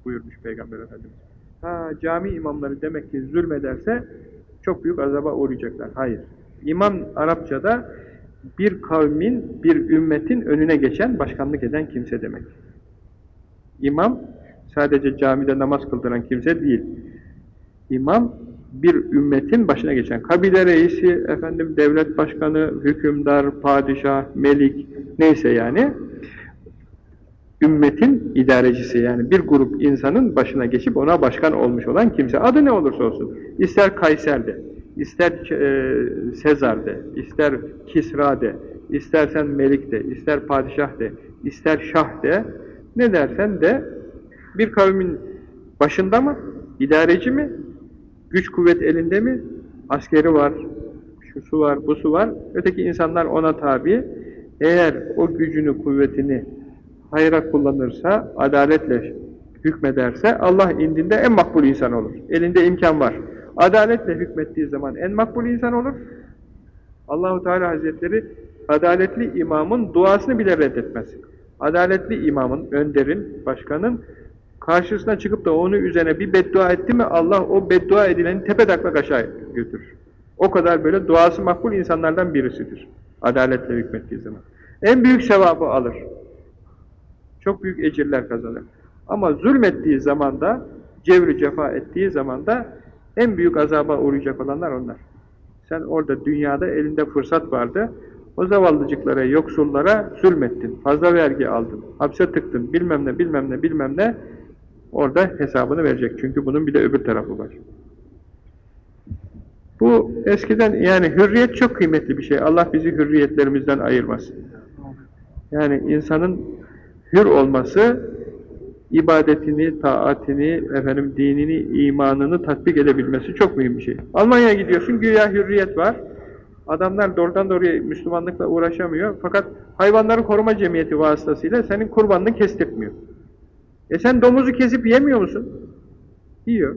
Speaker 1: buyurmuş Peygamber Efendimiz. Ha cami imamları demek ki zulmederse çok büyük azaba uğrayacaklar. Hayır. İmam Arapçada bir kavmin, bir ümmetin önüne geçen, başkanlık eden kimse demek. İmam sadece camide namaz kıldıran kimse değil. İmam bir ümmetin başına geçen kabile reisi, efendim devlet başkanı, hükümdar, padişah, melik neyse yani ümmetin idarecisi yani bir grup insanın başına geçip ona başkan olmuş olan kimse. Adı ne olursa olsun. İster Kayser'de, ister e, Sezar'de, ister Kisra'de, istersen Melik'te, ister Padişah de, ister Şah de, ne dersen de bir kavmin başında mı, idareci mi, güç kuvvet elinde mi, askeri var, şu su var, bu su var, öteki insanlar ona tabi. Eğer o gücünü, kuvvetini hayra kullanırsa, adaletle hükmederse Allah indinde en makbul insan olur. Elinde imkan var. Adaletle hükmettiği zaman en makbul insan olur. Allahu Teala Hazretleri adaletli imamın duasını bile reddetmez. Adaletli imamın, önderin, başkanın karşısına çıkıp da onu üzerine bir beddua etti mi Allah o beddua edileni tepedaklak aşağı götürür. O kadar böyle duası makbul insanlardan birisidir. Adaletle hükmettiği zaman. En büyük sevabı alır. Çok büyük ecirler kazanır. Ama zulmettiği zamanda, cevri cefa ettiği zamanda en büyük azaba uğrayacak olanlar onlar. Sen orada dünyada elinde fırsat vardı. O zavallıcıklara, yoksullara zulmettin. Fazla vergi aldın. Hapse tıktın. Bilmem ne, bilmem ne, bilmem ne. Orada hesabını verecek. Çünkü bunun bir de öbür tarafı var. Bu eskiden yani hürriyet çok kıymetli bir şey. Allah bizi hürriyetlerimizden ayırmasın. Yani insanın hür olması ibadetini, taatini, efendim dinini, imanını tatbik edebilmesi çok mühim bir şey. Almanya'ya gidiyorsun, güya hürriyet var. Adamlar doğrudan doğruya Müslümanlıkla uğraşamıyor. Fakat hayvanları koruma cemiyeti vasıtasıyla senin kurbanını kestirtmiyor. E sen domuzu kesip yemiyor musun? Yiyor.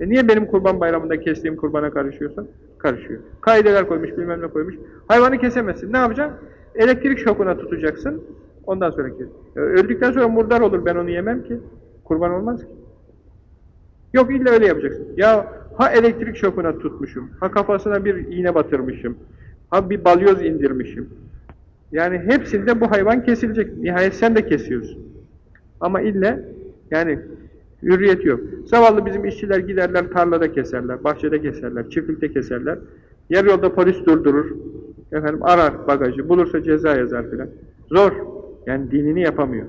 Speaker 1: E niye benim kurban bayramında kestiğim kurbana karışıyorsun? Karışıyor. Kaideler koymuş, bilmem ne koymuş. Hayvanı kesemezsin. Ne yapacaksın? Elektrik şokuna tutacaksın. Ondan sonra kes. E, öldükten sonra murdar olur. Ben onu yemem ki. Kurban olmaz ki. Yok illa öyle yapacaksın. Ya ha elektrik şokuna tutmuşum. Ha kafasına bir iğne batırmışım. Ha bir balyoz indirmişim. Yani hepsinde bu hayvan kesilecek. Nihayet sen de kesiyorsun. Ama ille yani hürriyet yok. Zavallı bizim işçiler giderler tarlada keserler, bahçede keserler, çiftlikte keserler. Yarı yolda polis durdurur. Efendim arar bagajı, bulursa ceza yazar filan. Zor. Yani dinini yapamıyor.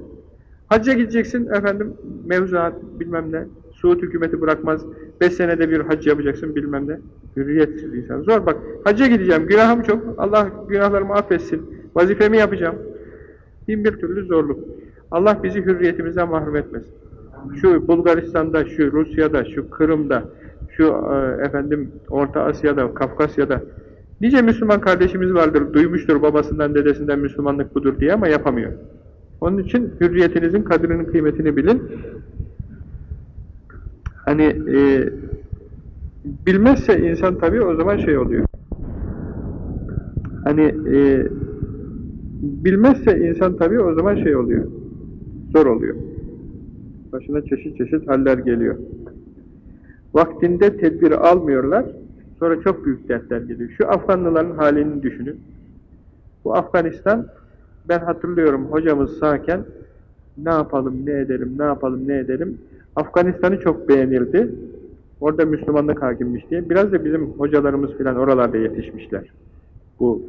Speaker 1: Hacca gideceksin efendim mevzuat bilmem ne. Suud hükümeti bırakmaz. Beş senede bir hac yapacaksın bilmem ne. Hürriyetsiz insan. Zor bak. Hacca gideceğim. Günahım çok. Allah günahlarımı affetsin. Vazifemi yapacağım. Bin bir türlü zorluk. Allah bizi hürriyetimizden mahrum etmesin. Şu Bulgaristan'da, şu Rusya'da, şu Kırım'da, şu e, efendim Orta Asya'da, Kafkasya'da nice Müslüman kardeşimiz vardır, duymuştur babasından, dedesinden Müslümanlık budur diye ama yapamıyor. Onun için hürriyetinizin kadrinin kıymetini bilin. Hani e, bilmezse insan tabii o zaman şey oluyor. Hani e, bilmezse insan tabii o zaman şey oluyor. Zor oluyor. Başına çeşit çeşit haller geliyor. Vaktinde tedbir almıyorlar. Sonra çok büyük dertler geliyor. Şu Afganlıların halini düşünün. Bu Afganistan ben hatırlıyorum hocamız sağken ne yapalım, ne edelim, ne yapalım, ne edelim. Afganistan'ı çok beğenildi. Orada Müslümanlık hakimmiş diye. Biraz da bizim hocalarımız filan oralarda yetişmişler. Bu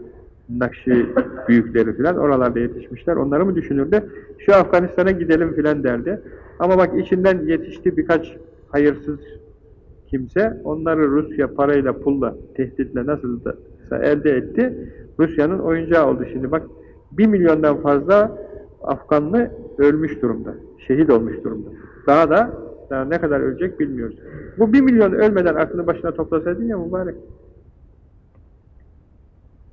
Speaker 1: Nakşi büyükleri filan oralarda yetişmişler. Onları mı düşünürdü? Şu Afganistan'a gidelim filan derdi. Ama bak içinden yetişti birkaç hayırsız kimse. Onları Rusya parayla, pulla, tehditle nasıl elde etti. Rusya'nın oyuncağı oldu şimdi. Bak bir milyondan fazla Afganlı ölmüş durumda. Şehit olmuş durumda. Daha da daha ne kadar ölecek bilmiyoruz. Bu bir milyon ölmeden aklını başına toplasaydın ya mübarek.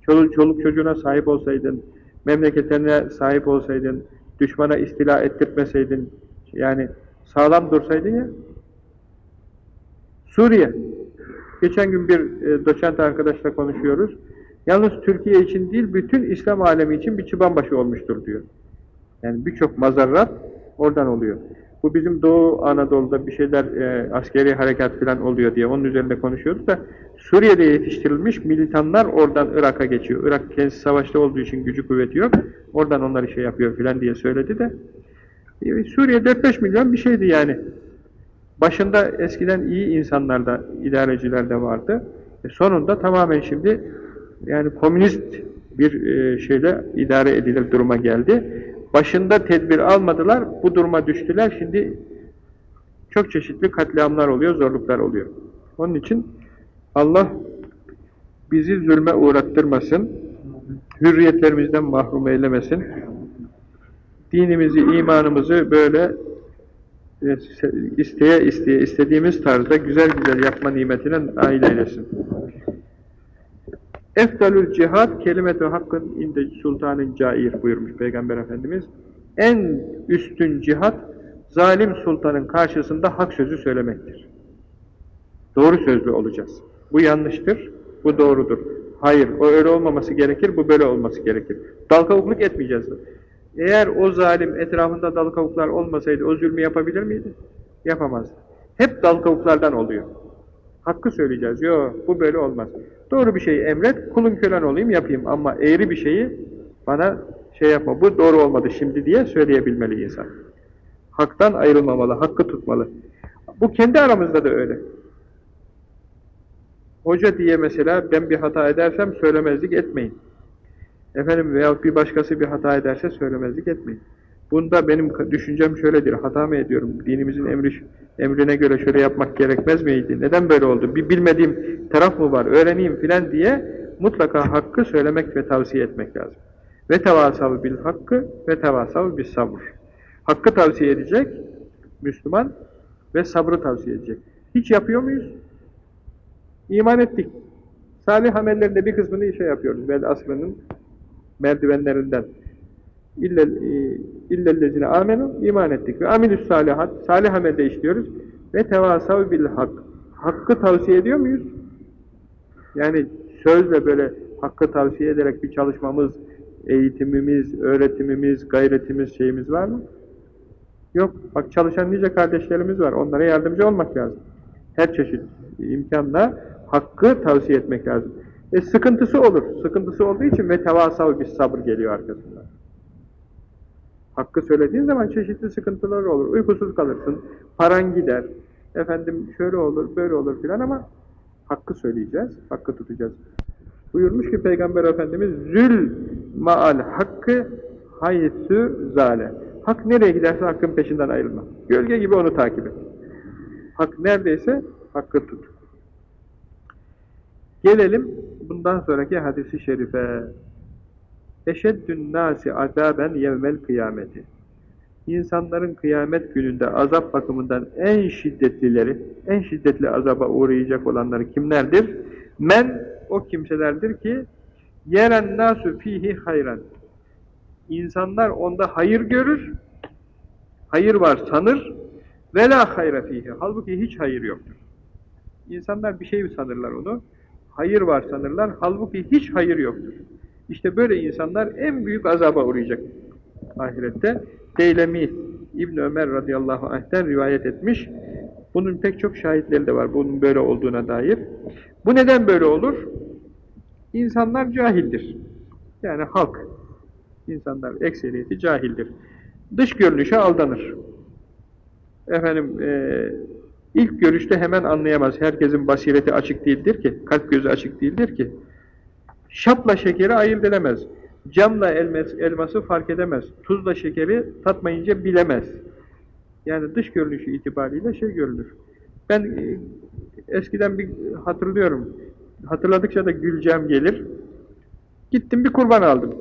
Speaker 1: Çoluk, çoluk çocuğuna sahip olsaydın, memleketine sahip olsaydın, düşmana istila ettirtmeseydin, yani sağlam dursaydın ya. Suriye. Geçen gün bir e, doçent arkadaşla konuşuyoruz. Yalnız Türkiye için değil, bütün İslam alemi için bir çıbanbaşı olmuştur diyor. Yani birçok mazarrat oradan oluyor. Bu bizim Doğu Anadolu'da bir şeyler e, askeri harekat falan oluyor diye onun üzerinde konuşuyoruz da Suriye'de yetiştirilmiş militanlar oradan Irak'a geçiyor. Irak kendisi savaşta olduğu için gücü kuvveti yok. Oradan onları şey yapıyor falan diye söyledi de e, Suriye 4-5 milyon bir şeydi yani. Başında eskiden iyi insanlar da, idareciler de vardı. E sonunda tamamen şimdi yani komünist bir e, şeyle idare edilir duruma geldi. Başında tedbir almadılar, bu duruma düştüler. Şimdi çok çeşitli katliamlar oluyor, zorluklar oluyor. Onun için Allah bizi zulme uğrattırmasın, hürriyetlerimizden mahrum eylemesin, dinimizi, imanımızı böyle isteye isteye istediğimiz tarzda güzel güzel yapma nimetine nail eylesin. Efdalül cihad kelimetu hakkın inde sultanın cair buyurmuş Peygamber Efendimiz. En üstün cihat zalim sultanın karşısında hak sözü söylemektir. Doğru sözlü olacağız. Bu yanlıştır, bu doğrudur. Hayır, o öyle olmaması gerekir, bu böyle olması gerekir. Dal kavukluk etmeyeceğiz. Eğer o zalim etrafında dal kavuklar olmasaydı o zulmü yapabilir miydi? Yapamazdı. Hep dal kavuklardan oluyor. Hakkı söyleyeceğiz. Yok, bu böyle olmaz. Doğru bir şeyi emret, kulun kölen olayım yapayım ama eğri bir şeyi bana şey yapma, bu doğru olmadı şimdi diye söyleyebilmeli insan. Haktan ayrılmamalı, hakkı tutmalı. Bu kendi aramızda da öyle. Hoca diye mesela ben bir hata edersem söylemezlik etmeyin. Efendim veyahut bir başkası bir hata ederse söylemezlik etmeyin. Bunda benim düşüncem şöyledir, hata mı ediyorum? Dinimizin emri, emrine göre şöyle yapmak gerekmez miydi? Neden böyle oldu? Bir bilmediğim taraf mı var? Öğreneyim filan diye mutlaka hakkı söylemek ve tavsiye etmek lazım. Ve tevasav bil hakkı ve tevasav bis sabr. Hakkı tavsiye edecek Müslüman ve sabrı tavsiye edecek. Hiç yapıyor muyuz? İman ettik. Salih amellerinde bir kısmını işe yapıyoruz. Vel asrının merdivenlerinden. İllellezine amenu iman ettik. Ve amilüs salihat. Salih amelde işliyoruz. Ve tevasav bil hak. Hakkı tavsiye ediyor muyuz? Yani sözle böyle hakkı tavsiye ederek bir çalışmamız, eğitimimiz, öğretimimiz, gayretimiz, şeyimiz var mı? Yok. Bak çalışan nice kardeşlerimiz var. Onlara yardımcı olmak lazım. Her çeşit imkanla hakkı tavsiye etmek lazım. E sıkıntısı olur. Sıkıntısı olduğu için ve tevasav bir sabır geliyor arkasından. Hakkı söylediğin zaman çeşitli sıkıntılar olur. Uykusuz kalırsın, paran gider, efendim şöyle olur, böyle olur filan ama hakkı söyleyeceğiz, hakkı tutacağız. Buyurmuş ki Peygamber Efendimiz zül maal hakkı haythu zale. Hak nereye giderse hakkın peşinden ayrılma. Gölge gibi onu takip et. Hak neredeyse hakkı tut. Gelelim bundan sonraki hadisi şerife. Eşeddün nasi azaben yevmel kıyameti. İnsanların kıyamet gününde azap bakımından en şiddetlileri, en şiddetli azaba uğrayacak olanları kimlerdir? Men o kimselerdir ki yeren nasu fihi hayran. İnsanlar onda hayır görür, hayır var sanır ve la hayra fihi. Halbuki hiç hayır yoktur. İnsanlar bir şey sanırlar onu, hayır var sanırlar, halbuki hiç hayır yoktur. İşte böyle insanlar en büyük azaba uğrayacak ahirette. Deylemi İbn Ömer radıyallahu anh'ten rivayet etmiş. Bunun pek çok şahitleri de var bunun böyle olduğuna dair. Bu neden böyle olur? İnsanlar cahildir. Yani halk, insanlar ekseriyeti cahildir. Dış görünüşe aldanır. Efendim, e, ilk görüşte hemen anlayamaz. Herkesin basireti açık değildir ki, kalp gözü açık değildir ki. Şapla şekeri ayırt edemez. Camla elmas, elması fark edemez. Tuzla şekeri tatmayınca bilemez. Yani dış görünüşü itibariyle şey görülür. Ben e, eskiden bir hatırlıyorum. Hatırladıkça da güleceğim gelir. Gittim bir kurban aldım.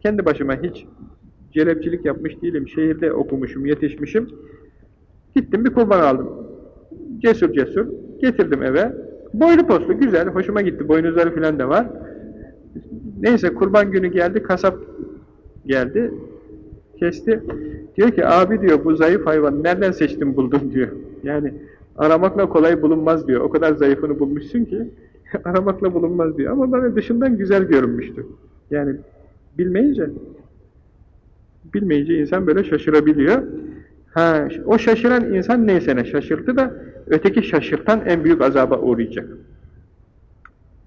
Speaker 1: Kendi başıma hiç celepçilik yapmış değilim. Şehirde okumuşum, yetişmişim. Gittim bir kurban aldım. Cesur cesur. Getirdim eve. Boylu postlu, güzel. Hoşuma gitti. Boynuzları falan da var. Neyse kurban günü geldi. Kasap geldi. Kesti. Diyor ki abi diyor bu zayıf hayvanı nereden seçtin buldun diyor. Yani aramakla kolay bulunmaz diyor. O kadar zayıfını bulmuşsun ki aramakla bulunmaz diyor. Ama bana dışından güzel görünmüştü. Yani bilmeyince bilmeyince insan böyle şaşırabiliyor. Ha, o şaşıran insan neyse ne şaşırttı da öteki şaşırtan en büyük azaba uğrayacak.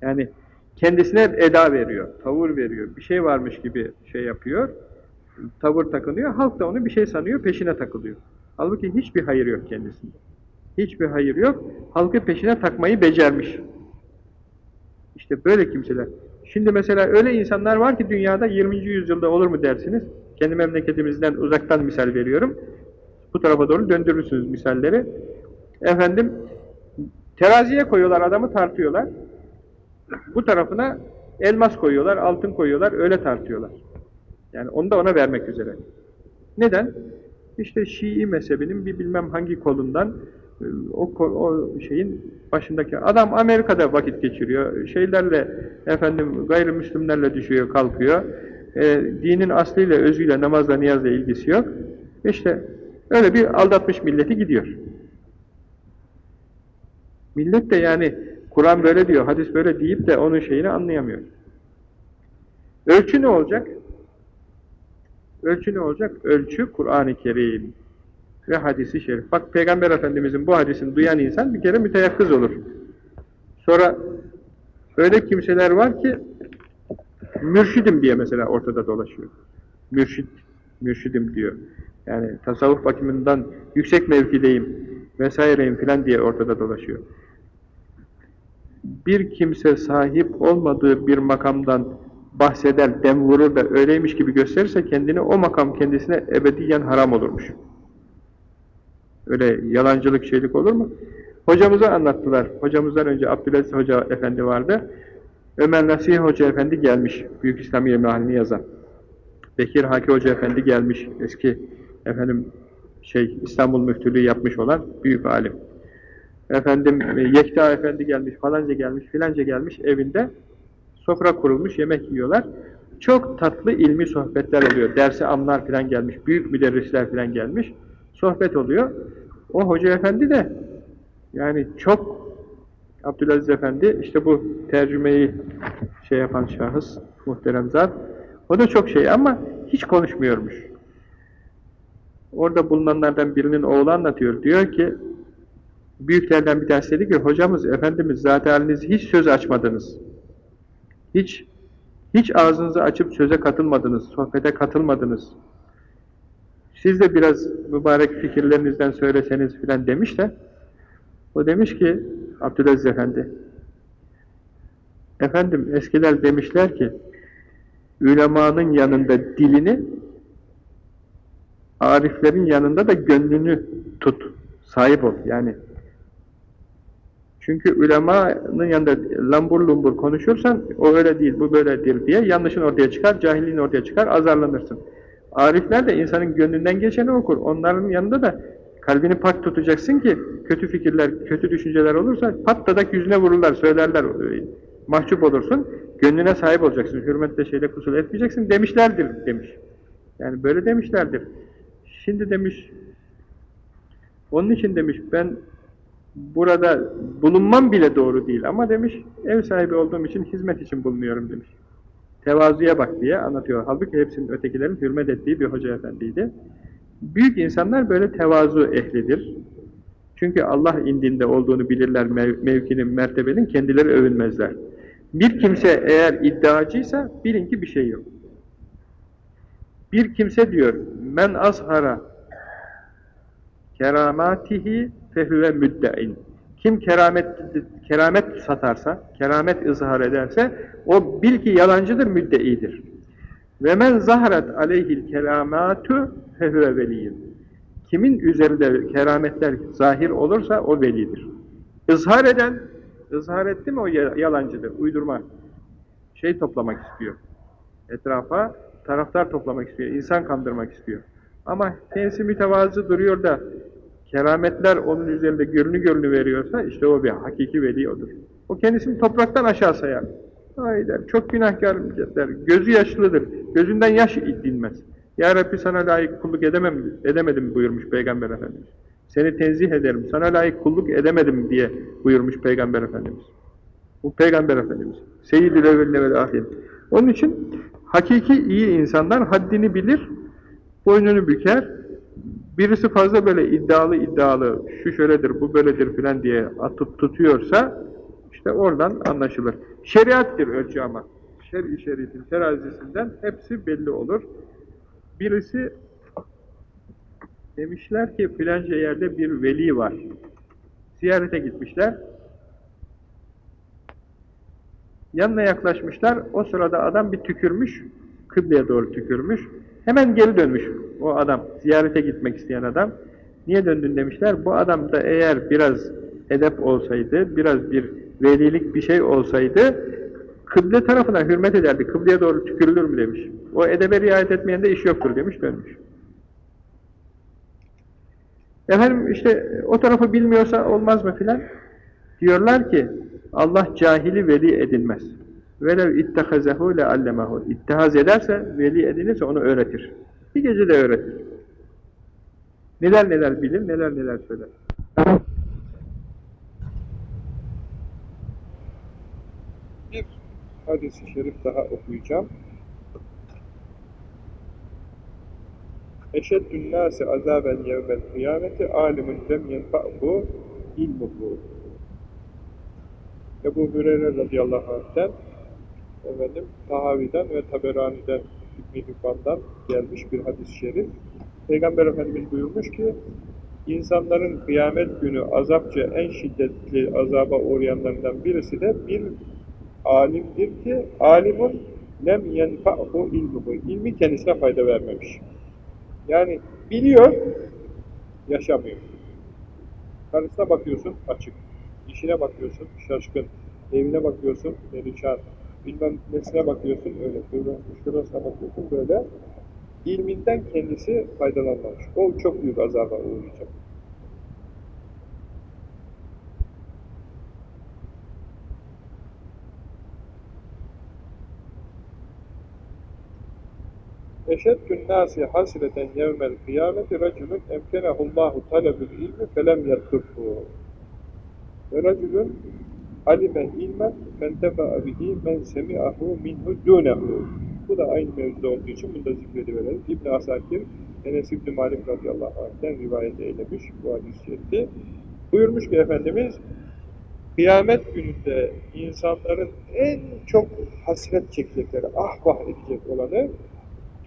Speaker 1: Yani kendisine eda veriyor, tavır veriyor, bir şey varmış gibi şey yapıyor, tavır takınıyor, halk da onu bir şey sanıyor, peşine takılıyor. Halbuki hiçbir hayır yok kendisinde. Hiçbir hayır yok, halkı peşine takmayı becermiş. İşte böyle kimseler. Şimdi mesela öyle insanlar var ki dünyada 20. yüzyılda olur mu dersiniz? Kendi memleketimizden uzaktan misal veriyorum. Bu tarafa doğru döndürürsünüz misalleri. Efendim, teraziye koyuyorlar, adamı tartıyorlar. Bu tarafına elmas koyuyorlar, altın koyuyorlar, öyle tartıyorlar. Yani onu da ona vermek üzere. Neden? İşte Şii mezhebinin bir bilmem hangi kolundan o, o şeyin başındaki adam Amerika'da vakit geçiriyor. Şeylerle efendim gayrimüslimlerle düşüyor, kalkıyor. E, dinin aslıyla, özüyle, namazla, niyazla ilgisi yok. İşte Öyle bir aldatmış milleti gidiyor. Millet de yani Kur'an böyle diyor, hadis böyle deyip de onun şeyini anlayamıyor. Ölçü ne olacak? Ölçü ne olacak? Ölçü Kur'an-ı Kerim ve hadisi şerif. Bak Peygamber Efendimizin bu hadisini duyan insan bir kere müteyakkız olur. Sonra öyle kimseler var ki mürşidim diye mesela ortada dolaşıyor. Mürşit, mürşidim diyor. Yani tasavvuf bakımından yüksek mevkideyim vesaireyim filan diye ortada dolaşıyor. Bir kimse sahip olmadığı bir makamdan bahseder, dem vurur da öyleymiş gibi gösterirse kendini o makam kendisine ebediyen haram olurmuş. Öyle yalancılık şeylik olur mu? Hocamıza anlattılar. Hocamızdan önce Abdülaziz Hoca Efendi vardı. Ömer Nasih Hoca Efendi gelmiş. Büyük İslamiye mealini yazan. Bekir Haki Hoca Efendi gelmiş. Eski efendim şey İstanbul müftülüğü yapmış olan büyük alim. Efendim Yekta Efendi gelmiş, falanca gelmiş, filanca gelmiş evinde. Sofra kurulmuş, yemek yiyorlar. Çok tatlı ilmi sohbetler oluyor. Dersi amlar filan gelmiş, büyük müderrisler filan gelmiş. Sohbet oluyor. O hoca efendi de yani çok Abdülaziz Efendi işte bu tercümeyi şey yapan şahıs muhterem zat o da çok şey ama hiç konuşmuyormuş. Orada bulunanlardan birinin oğlu anlatıyor. Diyor ki büyüklerden bir tanesi dedi ki hocamız, efendimiz zaten halinizi hiç söz açmadınız. Hiç hiç ağzınızı açıp söze katılmadınız, sohbete katılmadınız. Siz de biraz mübarek fikirlerinizden söyleseniz filan demiş de o demiş ki Abdülaziz Efendi efendim eskiler demişler ki ülemanın yanında dilini ariflerin yanında da gönlünü tut, sahip ol. Yani çünkü ulemanın yanında lambur lumbur konuşursan o öyle değil, bu böyledir diye yanlışın ortaya çıkar, cahilliğin ortaya çıkar, azarlanırsın. Arifler de insanın gönlünden geçeni okur. Onların yanında da kalbini pak tutacaksın ki kötü fikirler, kötü düşünceler olursa patladak yüzüne vururlar, söylerler. Mahcup olursun. Gönlüne sahip olacaksın. Hürmetle şeyle kusur etmeyeceksin demişlerdir demiş. Yani böyle demişlerdir. Şimdi demiş onun için demiş ben burada bulunmam bile doğru değil ama demiş ev sahibi olduğum için hizmet için bulunuyorum demiş. Tevazuya bak diye anlatıyor. Halbuki hepsinin ötekilerin hürmet ettiği bir hoca efendiydi. Büyük insanlar böyle tevazu ehlidir. Çünkü Allah indinde olduğunu bilirler mev mevkinin, mertebenin, kendileri övünmezler. Bir kimse eğer iddiacıysa bilin ki bir şey yok. Bir kimse diyor, men azhara keramatihi fehüve müddein. Kim keramet, keramet satarsa, keramet ızhar ederse, o bil ki yalancıdır, müddeidir. Ve men zahret aleyhil keramatu fehüve veliyin. Kimin üzerinde kerametler zahir olursa o velidir. Izhar eden, ızhar etti mi o yalancıdır, uydurma. Şey toplamak istiyor. Etrafa taraftar toplamak istiyor, insan kandırmak istiyor. Ama kendisi mütevazı duruyor da kerametler onun üzerinde görünü görünü veriyorsa işte o bir hakiki veli odur. O kendisini topraktan aşağı sayar. Hayır çok günahkar der, gözü yaşlıdır, gözünden yaş dinmez. Ya Rabbi sana layık kulluk edemem, edemedim buyurmuş Peygamber Efendimiz. Seni tenzih ederim, sana layık kulluk edemedim diye buyurmuş Peygamber Efendimiz. Bu Peygamber Efendimiz. Seyyid-i ahirin. Onun için hakiki iyi insanlar haddini bilir, boynunu büker, birisi fazla böyle iddialı iddialı, şu şöyledir, bu böyledir filan diye atıp tutuyorsa, işte oradan anlaşılır. Şeriattir ölçü ama. Şer-i şerifin terazisinden hepsi belli olur. Birisi demişler ki filanca yerde bir veli var. Ziyarete gitmişler. Yanına yaklaşmışlar. O sırada adam bir tükürmüş. Kıbleye doğru tükürmüş. Hemen geri dönmüş o adam. Ziyarete gitmek isteyen adam. Niye döndün demişler. Bu adam da eğer biraz edep olsaydı, biraz bir velilik bir şey olsaydı kıble tarafına hürmet ederdi. Kıbleye doğru tükürülür mü demiş. O edebe riayet etmeyen de iş yoktur demiş dönmüş. Efendim işte o tarafı bilmiyorsa olmaz mı filan? Diyorlar ki Allah cahili veli edinmez. Velev ittehazehu leallemehu. İttihaz ederse, veli edinirse onu öğretir. Bir gece de öğretir.
Speaker 3: Neler neler bilir, neler neler söyler. Bir hadisi şerif daha okuyacağım. Eşeddün nâsi azâben yevmel kıyameti âlimun lem yenfa'hu ilmuhu. Ebu Hüreyre radıyallahu anh'ten efendim, Tahavi'den ve Taberani'den İbn-i gelmiş bir hadis-i şerif. Peygamber Efendimiz buyurmuş ki insanların kıyamet günü azapça en şiddetli azaba uğrayanlarından birisi de bir alimdir ki alimun lem yenfa'hu ilmuhu. İlmi kendisine fayda vermemiş. Yani biliyor, yaşamıyor. Karısına bakıyorsun açık, işine bakıyorsun şaşkın, evine bakıyorsun perişan, bilmem nesine bakıyorsun öyle, şurasına bakıyorsun böyle. İlminden kendisi faydalanmamış. O çok büyük azaba uğrayacak. Eşeddün nâsi hasreten yevmel kıyameti racülün emkenehullahu talebül ilmi felem yatkıfhu. Ve racülün alime ilmen fentefa'a bihi men semi'ahu minhu dûnehu. Bu da aynı mevzuda olduğu için bunu da zikrediverelim. İbn-i Asakir, Enes İbn-i Malik radıyallahu anh'ten rivayet eylemiş bu hadis-i şerifi. Buyurmuş ki Efendimiz, kıyamet gününde insanların en çok hasret çekecekleri, ah vah edecek olanı,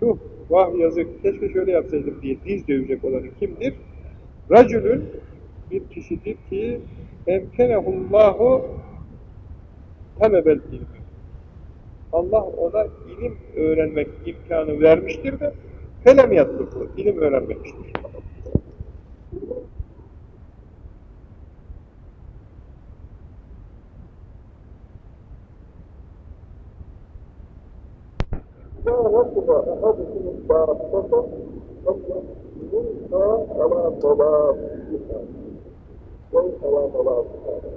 Speaker 3: tuh, vah yazık, keşke şöyle yapsaydım diye diz dövecek olanı kimdir? Racülün bir kişidir ki emkenehullahu talebel ilmi. Allah ona ilim öğrenmek imkanı vermiştir de felem yatlıklı, ilim öğrenmemiştir.
Speaker 1: إذا ركب أحدكم الدابة فليمنها على ضبابها أي على ضبابها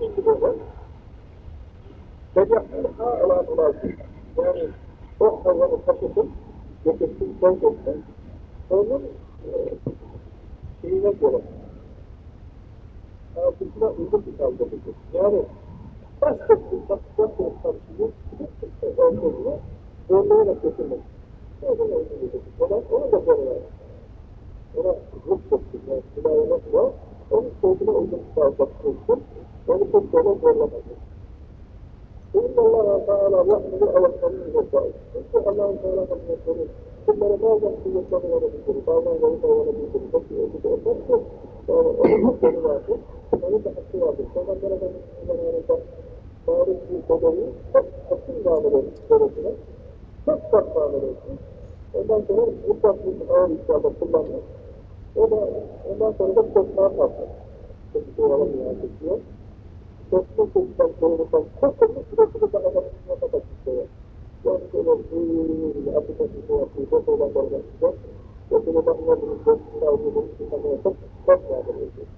Speaker 1: bildiriyorlar. Tecahülha ala mulazim. Yani o hayvanı taşıtıp getirsin, son geçsin. Onun şeyine göre altısına uygun bir kaldırıcı. Yani başka bir başka bir tartışını olduğunu zorlayarak getirmek. Oradan uygun bir Ona, onu da zorlayarak. Ona ruh soksun, yani silahı nasıl onun sözüne uygun bir kaldırıcı. Onu çok zorla zorlamak. إن الله تعالى يحمل على القليل والضعيف. Çünkü Allah-u Teala Hazretleri bunları bazen kuvvetleri verebilir, bazen zayıf verebilir, çok iyi ödü de olmaz ki, yani onun da hakkı vardır. Peygamber Efendimiz'in zamanında bariz bir bedevi çok hakkın vardır derecine, çok çok vardır olsun. Ondan sonra mutlak bir ağır işlerde kullanmış. O da, ondan sonra da fazla. Çok şey alamıyor, diyor. Sesli seslen doğrudan çok çok sürekli de adamın da çıkıyor. Yani böyle böyle aplikasyon yapıyor, çok olan böyle çıkıyor. Ve bunu bakma bunu çok sahibi insanlara çok çok yardım ediyor.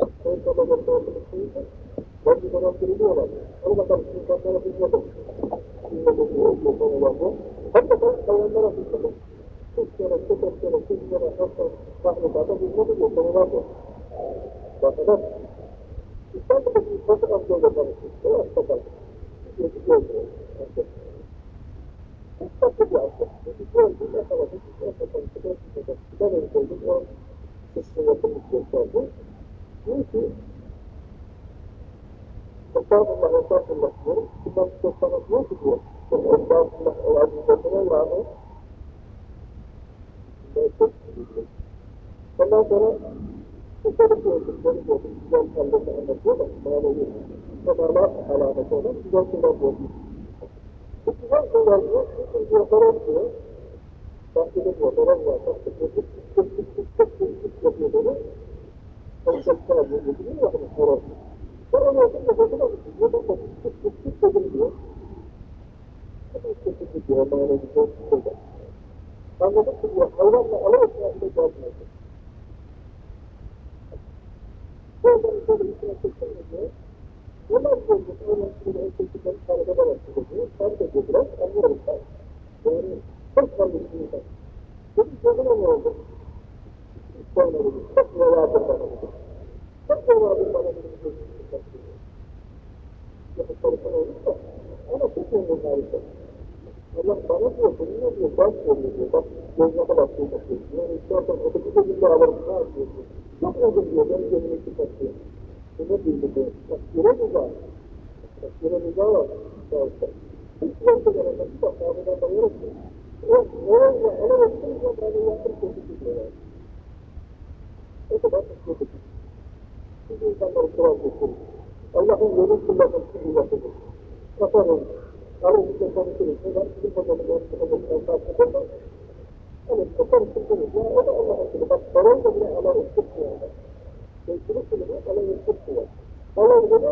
Speaker 1: bana dedim, gözüm Yapıp çalışan olmuş da, ama çok memnun harika. Allah bana diyor, bununla diyor, baş veriyor diyor, bak gözüne bakıyor bakıyor. Yani istersen otobüse günde alırım, ne yapıyor diyor. Çok uygun diyor, benim gözüme çıkartıyor. Bu ne duydu diyor, bak yere rıza. Bak yere rıza var, sağ olsun. Hiç yoksa gelemez, bak kahveden bayılır diyor. O, orayla alamazsın, bak hani yakın yani. O kadar kötü. Siz insanları kural geçirin. Allah'ın yolu kullanın, sizi yapılır. Kafanın, Aramızda konuşuruz. Neden? Bizim hocamın ortasında tartışılır. Evet, o konuşursunuz. Ya o da Allah'a kulu. Bak, balon da bile Allah'a ısıtmıyor. Sevgili kulunu Allah'a ısıtmıyor. Balon da ne?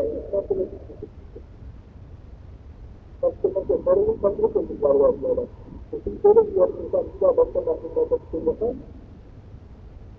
Speaker 1: Var bir daha başka mahkumlarda tutulmasa yapmaz. Kendi baba açık, fırsat açık. Şimdi diyor, bir. Yani de bir taraf bırakıyoruz. Bir arkadaşlar geldi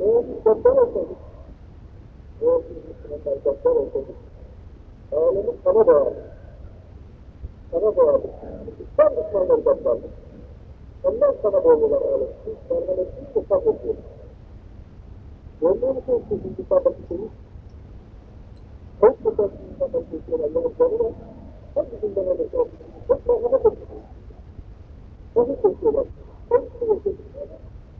Speaker 1: bir. Eğer biz gaddar olsaydık, eğer biz Müslümanlar gaddar olsaydık, alemin kana bağlı sana bağlı. Tam Müslümanları batlardı. Onlar sana bağlılar alem. Siz merhametini de sabrediyorsunuz. Görmüyor musunuz ki şimdi sabahı şeyi? Çok güzel insanlar geçiyor Allah'ın canına. Hepsinden öyle çok. Çok merhamet ediyorsunuz. Nasıl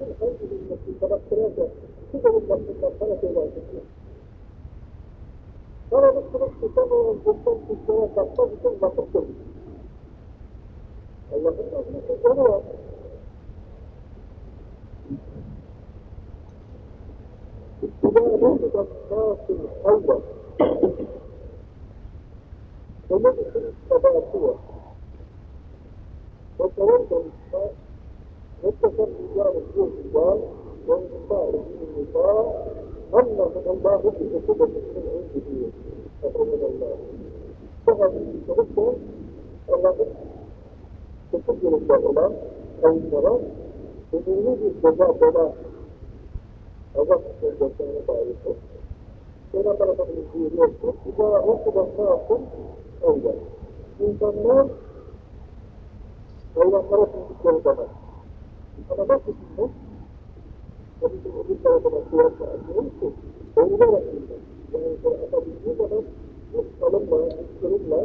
Speaker 1: çekiyorlar? Çok güzel çekiyorlar. Böyle sesini tutuyor, böyle sesini tutuyor, bir kadar da tutuyor. Bu Afrika'da yapılanlar. Afrika'da olanlar, Güney Afrika, bunları da sana tutuyorsun. Müslümanlar da öyle. Allah'ın her mahlusuna tabi. Bizim ülkelerimiz, adam isteyen, bizim ülkelerimiz sebepleri öğretmek üzere vakıftır. Ulan, biz mesleği koymamışlar. Ona diyor ki diyor, onu sözü insan vakıftır. Bizim hangi bir mesleği sabahlarca, siz onun vaktinden sana söylersin. Karalık kılıç tutamayan bundan kuşlara katmak için vakıftır. Allah'ın da bir sözleri var. İttibâ râhıdan nâsıl hayva. Onun için sabahı var. متصل بجانب الجهد الضال وانقطاع النطاع أمر من الله بك كتب من عنده أمر من الله فهذا التوسل الله تسجل الضلال أو المرض وبوجود الجزاء ضلال أضاف الجزاء ضعيفة كما طلبت الجمهورية إذا ركب الناس أولا إن الناس هو خرج من الجلدة nasıl sunmak? Tabii ki öbür tarafına kıyasla anlıyoruz ki oynar aslında. Yani atabildiği zaman bu alınma, kırılma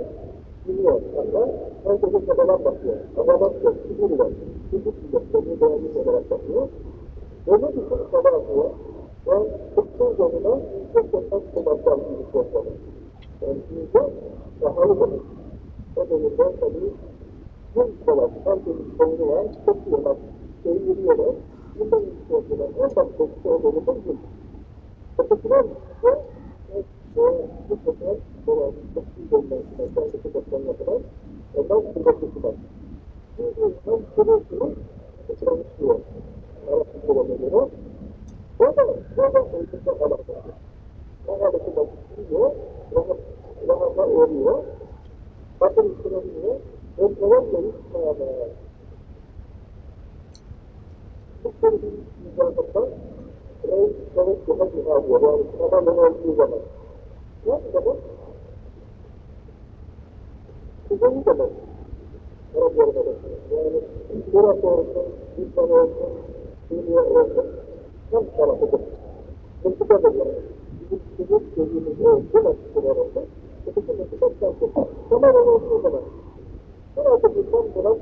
Speaker 1: Biliyor ama herkese çabalar bakıyor. Adamak yok, figür var. Figür yok, kendini beğenmiş olarak bakıyor. Bir şey çaba atıyor. Ve tıpkı yoluna yüzde seksen kumaştan bir yapalım. Yani yüzde pahalı demek. O devirden tabii bir kolay, herkesin kolunu var, tutuyorlar, şeyi yürüyorlar. Bundan bir şey yapıyorlar. En başta bir şey olduğunu da değil. Ötekiler ise bu sefer olan çok iyi olmasına kendisi bakmaya kadar ondan kuvvetliler. Çünkü hem kuru kuru çalışıyor. Arası kurana göre. O da, o da ölçüde alakalı. O halıkı da tutuyor, rahat, rahata uğruyor. Bakın sıralıyor, ve kolayla yıkmaya Bu tür bir mücadelede Reis çabuk daha cihazıyor. Yani tamamen olduğu zaman. Ne demek? Kuzeni demek. Arap yarıda Yani Irak olsun, İslam olsun, Suriye olsun, hem tarafıdır. Mısır'da da demek. Bizim kuzun dediğimiz o bu nasıl olsun, öteki Mısır'da sen Tamamen olduğu zaman. Burada bir son duran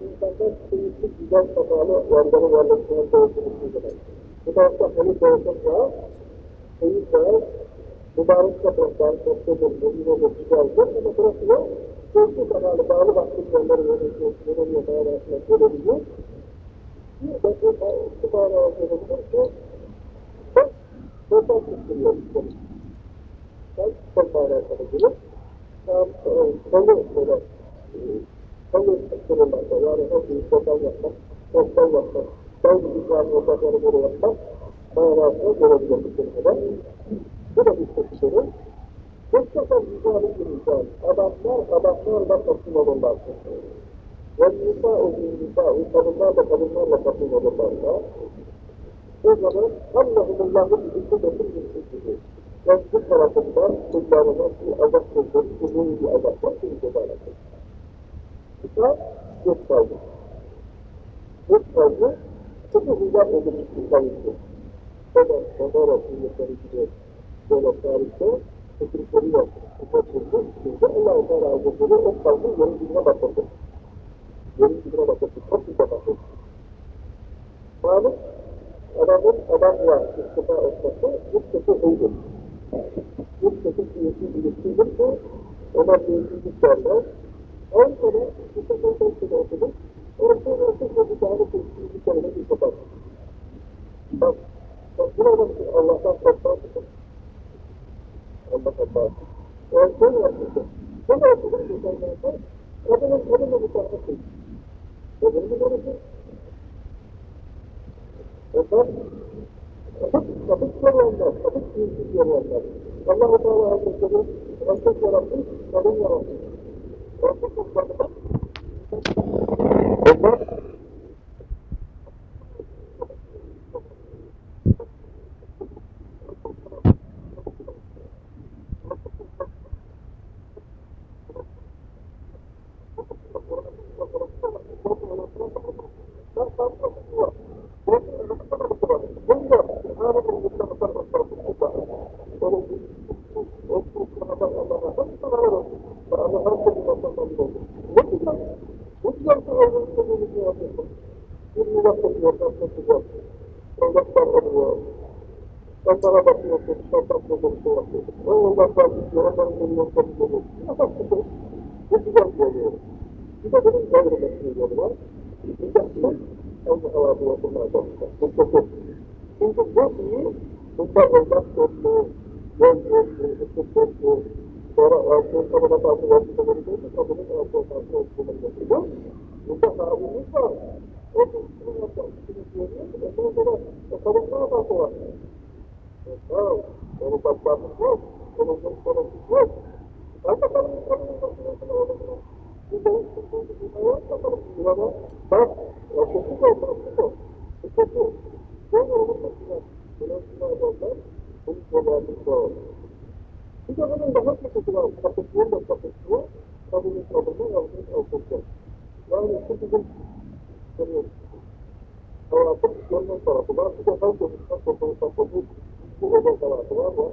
Speaker 1: insanlar kıyısı güzel sakalı varları varlıklarına doğduğu zaman. Bu tarafta hani kıyık var, mübarek topraklar, yine de güzeldir ama burası da doğduğu sakalı bağlı başlı yerleri yönetiyor, yönetiyor, manasına gelebiliyor. Bir de bu manaya gelebilir ki çok çok tutuyor işte. Çok çok manasına gelir. Kolu böyle Hayır, kurullarda yani her şeyi total yapmak, total yapmak, bazı güzel yasakları böyle yapmak, manasına görebilir bu da bir. Mutlaka güzel bir insan. Adamlar, adamlarla toplum olurlar. Ve nisa o nisa, kadınlarla kadınlarla toplum olurlarsa, o zaman Allah'ın bizim de bir bir ve bu tarafından kullarına bir azap sözleri, uzun bir azaplar bir mübarek. Kaldı. Geç kaldı, çok uzak edilmiş bir kavimdi. Sonra, sünnetleri gibi böyle tarihte yok. Kitap kurdu, şimdi Allah-u Teala o kavmi yerin dibine batırdı. Yerin dibine batırdı, çok güzel batırdı. Malum, adamın adamla istifa etmesi, bir kötü huydur. Bir kötü siyasi ilişkidir ki, ona büyüklük derler, Avrupa'da işte sosyal sitede okudum. Orada ortada bir tane bir kelime bir kapat. Bak, bak burada Allah'tan korkmaz mısın? Allah Allah. O şey yapmışsın. Ne de okudum bir kelime Kadının kadınla bir tane şey. Kadını mı görürsün? Onlar kapık, kapık soruyorlar, kapık büyüsü diyorlar. Allah-u Teala Hazretleri erkek yaratmış, kadın yaratmış. Onlar Onlara bakıyorsun, sokak bulursun, onlara bakıyorsun, onların bulursun, bulursun. Nasıl tutuyor? Bu güzel oluyor. Bir de bunun devrilmesini yolu var. Bir de bu, Allah Allah bu okullar bakıyor. Bu tutuyor. Çünkü bu iyi, bunda olmak zorlu, yol yollu, ısık yollu, sonra altın kabına karşı vakti verilirse, kabının altın karşı olduğunu getiriyor. Bunda sahibimiz var. O üstünü yapmak, üstünü görüyor, ondan sonra o kabınlar karşı var. Wow, onu bakmamız yok, onun konuşması yok. Ben bakalım insanın bakmasını olabilir. Bu da hiç sıkıntı değil. Ben bakalım ama bak, o kötü de o, kötü o. Bu kötü. Böyle olmasınlar. Böyle adamlar, bunu kolaylık var. Bir de bunun daha kötüsü var. Kapısıyor da kapısıyor. Kadının kabını yalnız altıncı. Yani şu bizim sanıyoruz. Hayatın görünüm tarafı var. Bir de her görünümden kurtuluş tapıldığı bu özel tarafı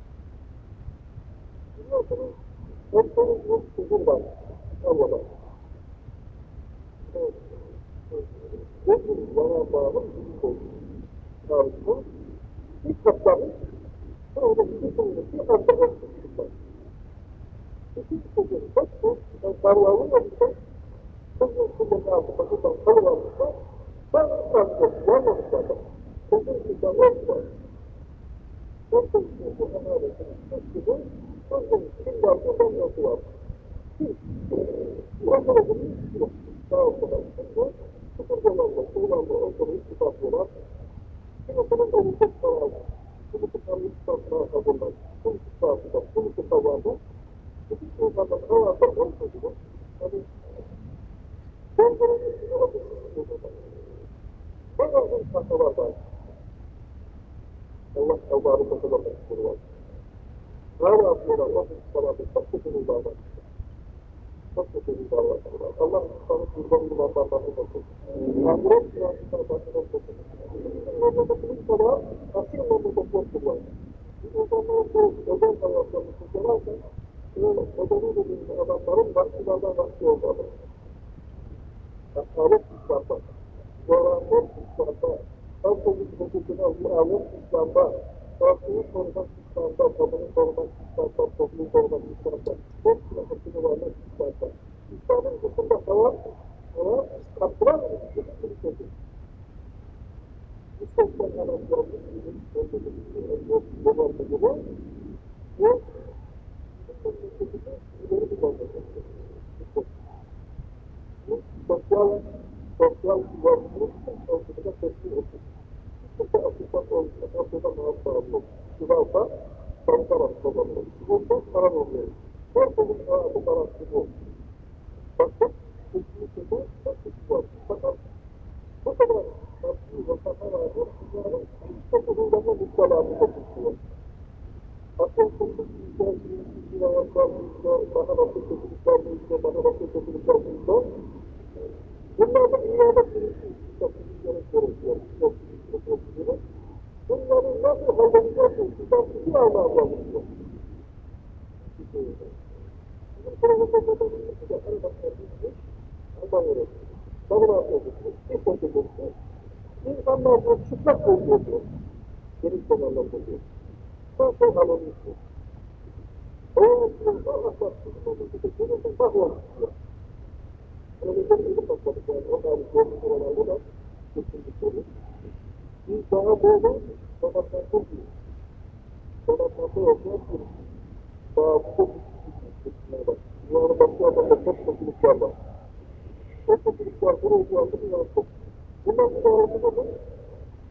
Speaker 1: Bu bu çok çok bu çok çok da. Bundan sonra Hepsinin bir huzur var. Allah'a. Bir bana bağlı bir şey. Tarihte bir katlamış, sonra bir sonraki bir hafta olmuşlar. İki kişinin hepsi, ben kararlı yapmışlar, kızın kızın altında buradan kalıvermişler, ben kalkıp yanmamışlar. Kızın kızın olmuşlar. Kızın kızın emaretinin kızın kızın kim var buradan yapılar. Orada da bunun yok. Sağ olsun. Sıfır dolarla, kullanma, ortada hiç tutaklılar. Kimisinin evi çok pahalı. Kimisi kendi tutaklığa hazırlar. Kimisi sağlıkta, kimisi kazandı. Kimisi insanlar havada olsa gibi. Hani ben bunun üstüne oturmuşum. Ben insanlar var. Allah'ı katılmak istiyor. Hala aslında Allah insanlarda çok labada afkuba Thank you. Sosyal, sosyal yorumluk, sosyal yorumluk, ettik. Kimse bu. Bu, bu ayaklarımızda, daha nasıl halledeceğiz, bizden bir Allah'a Allah bir şekilde İnsanlar bu çıplak oluyordu. Geniş zamanlar oluyor. Son son alınmıştır. O yolda asla çıkmamıştır. Gelirsin bakmamıştır. Öyle bir ilim başladık yani. O tarih görmüş olanlarda da kesinlikle bir daha böyle donatmakta değil. Donatmakta olmayan bir daha çok küçükler var. Yani başka adamda çok kötülükler var. Çok kötülükler buraya geldi mi yansıt. Bundan sonrasında da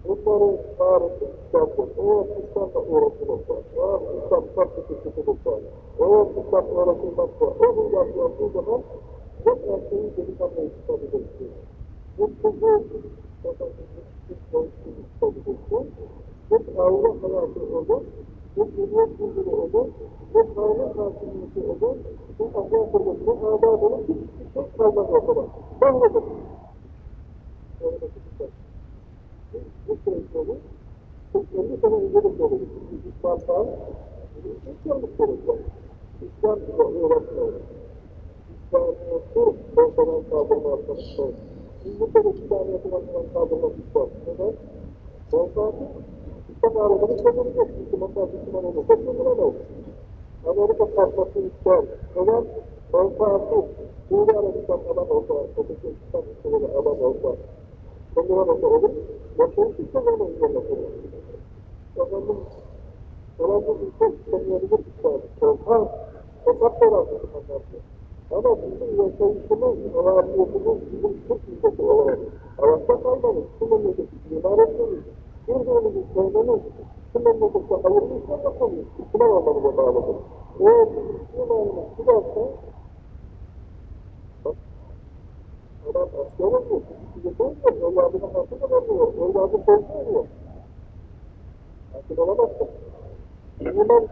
Speaker 1: bunların tarihinde İslam'dır. Eğer İslam'da uğraşılırsa, eğer İslam çok kötülükler eğer İslam uğraşılmazsa, o gün yapıldığı zaman her şeyi delikanlı İslam'ı bekliyor. Bu çocuğu hep aile hayatı olur, hep dünya kültürü olur, hep aile hakimiyeti olur, bu ahlak olur, bu ahlak olur, hiçbir şey kalmaz ortada. Mahvolur. Bu süreçleri 50 sene önce de söyledik. İslam'dan ilk yanlış söylediler. İslam ile uğraşmıyor. İslamiyet'i ortadan kaldırmaktan sonra İslamiyet'i ortadan kaldırmak istiyor. Neden? Menfaati İslam ağrıları çözülecek. Müslümanlar Müslüman olur. Müslüman olur. Amerika kalkması istiyor. Neden? Menfaati Suudi Arabistan adam olsa, Otokistan Müslümanı adam olsa, Müslüman olsa olur. Başarı sistemlerine uygulanmak olur. Efendim, Herhalde ülke istemeyebilir İslam. Korkan, sokak tarafı Müslümanlar. Ama bizim yaşayışımız, hayatımız, bizim Türk ülkesi olarak Arap'ta kalmamış, bu memleketi imarasının, Türkiye'nin kendinin bu memlekette ayrılmış olmasının İslam anlamına bağlıdır. Eğer bizim imanımız giderse, Adam asker oluyor, çocuk şey oluyor, evladına hatıra veriyor, evladı korku veriyor. Hatıra olamazsın. İman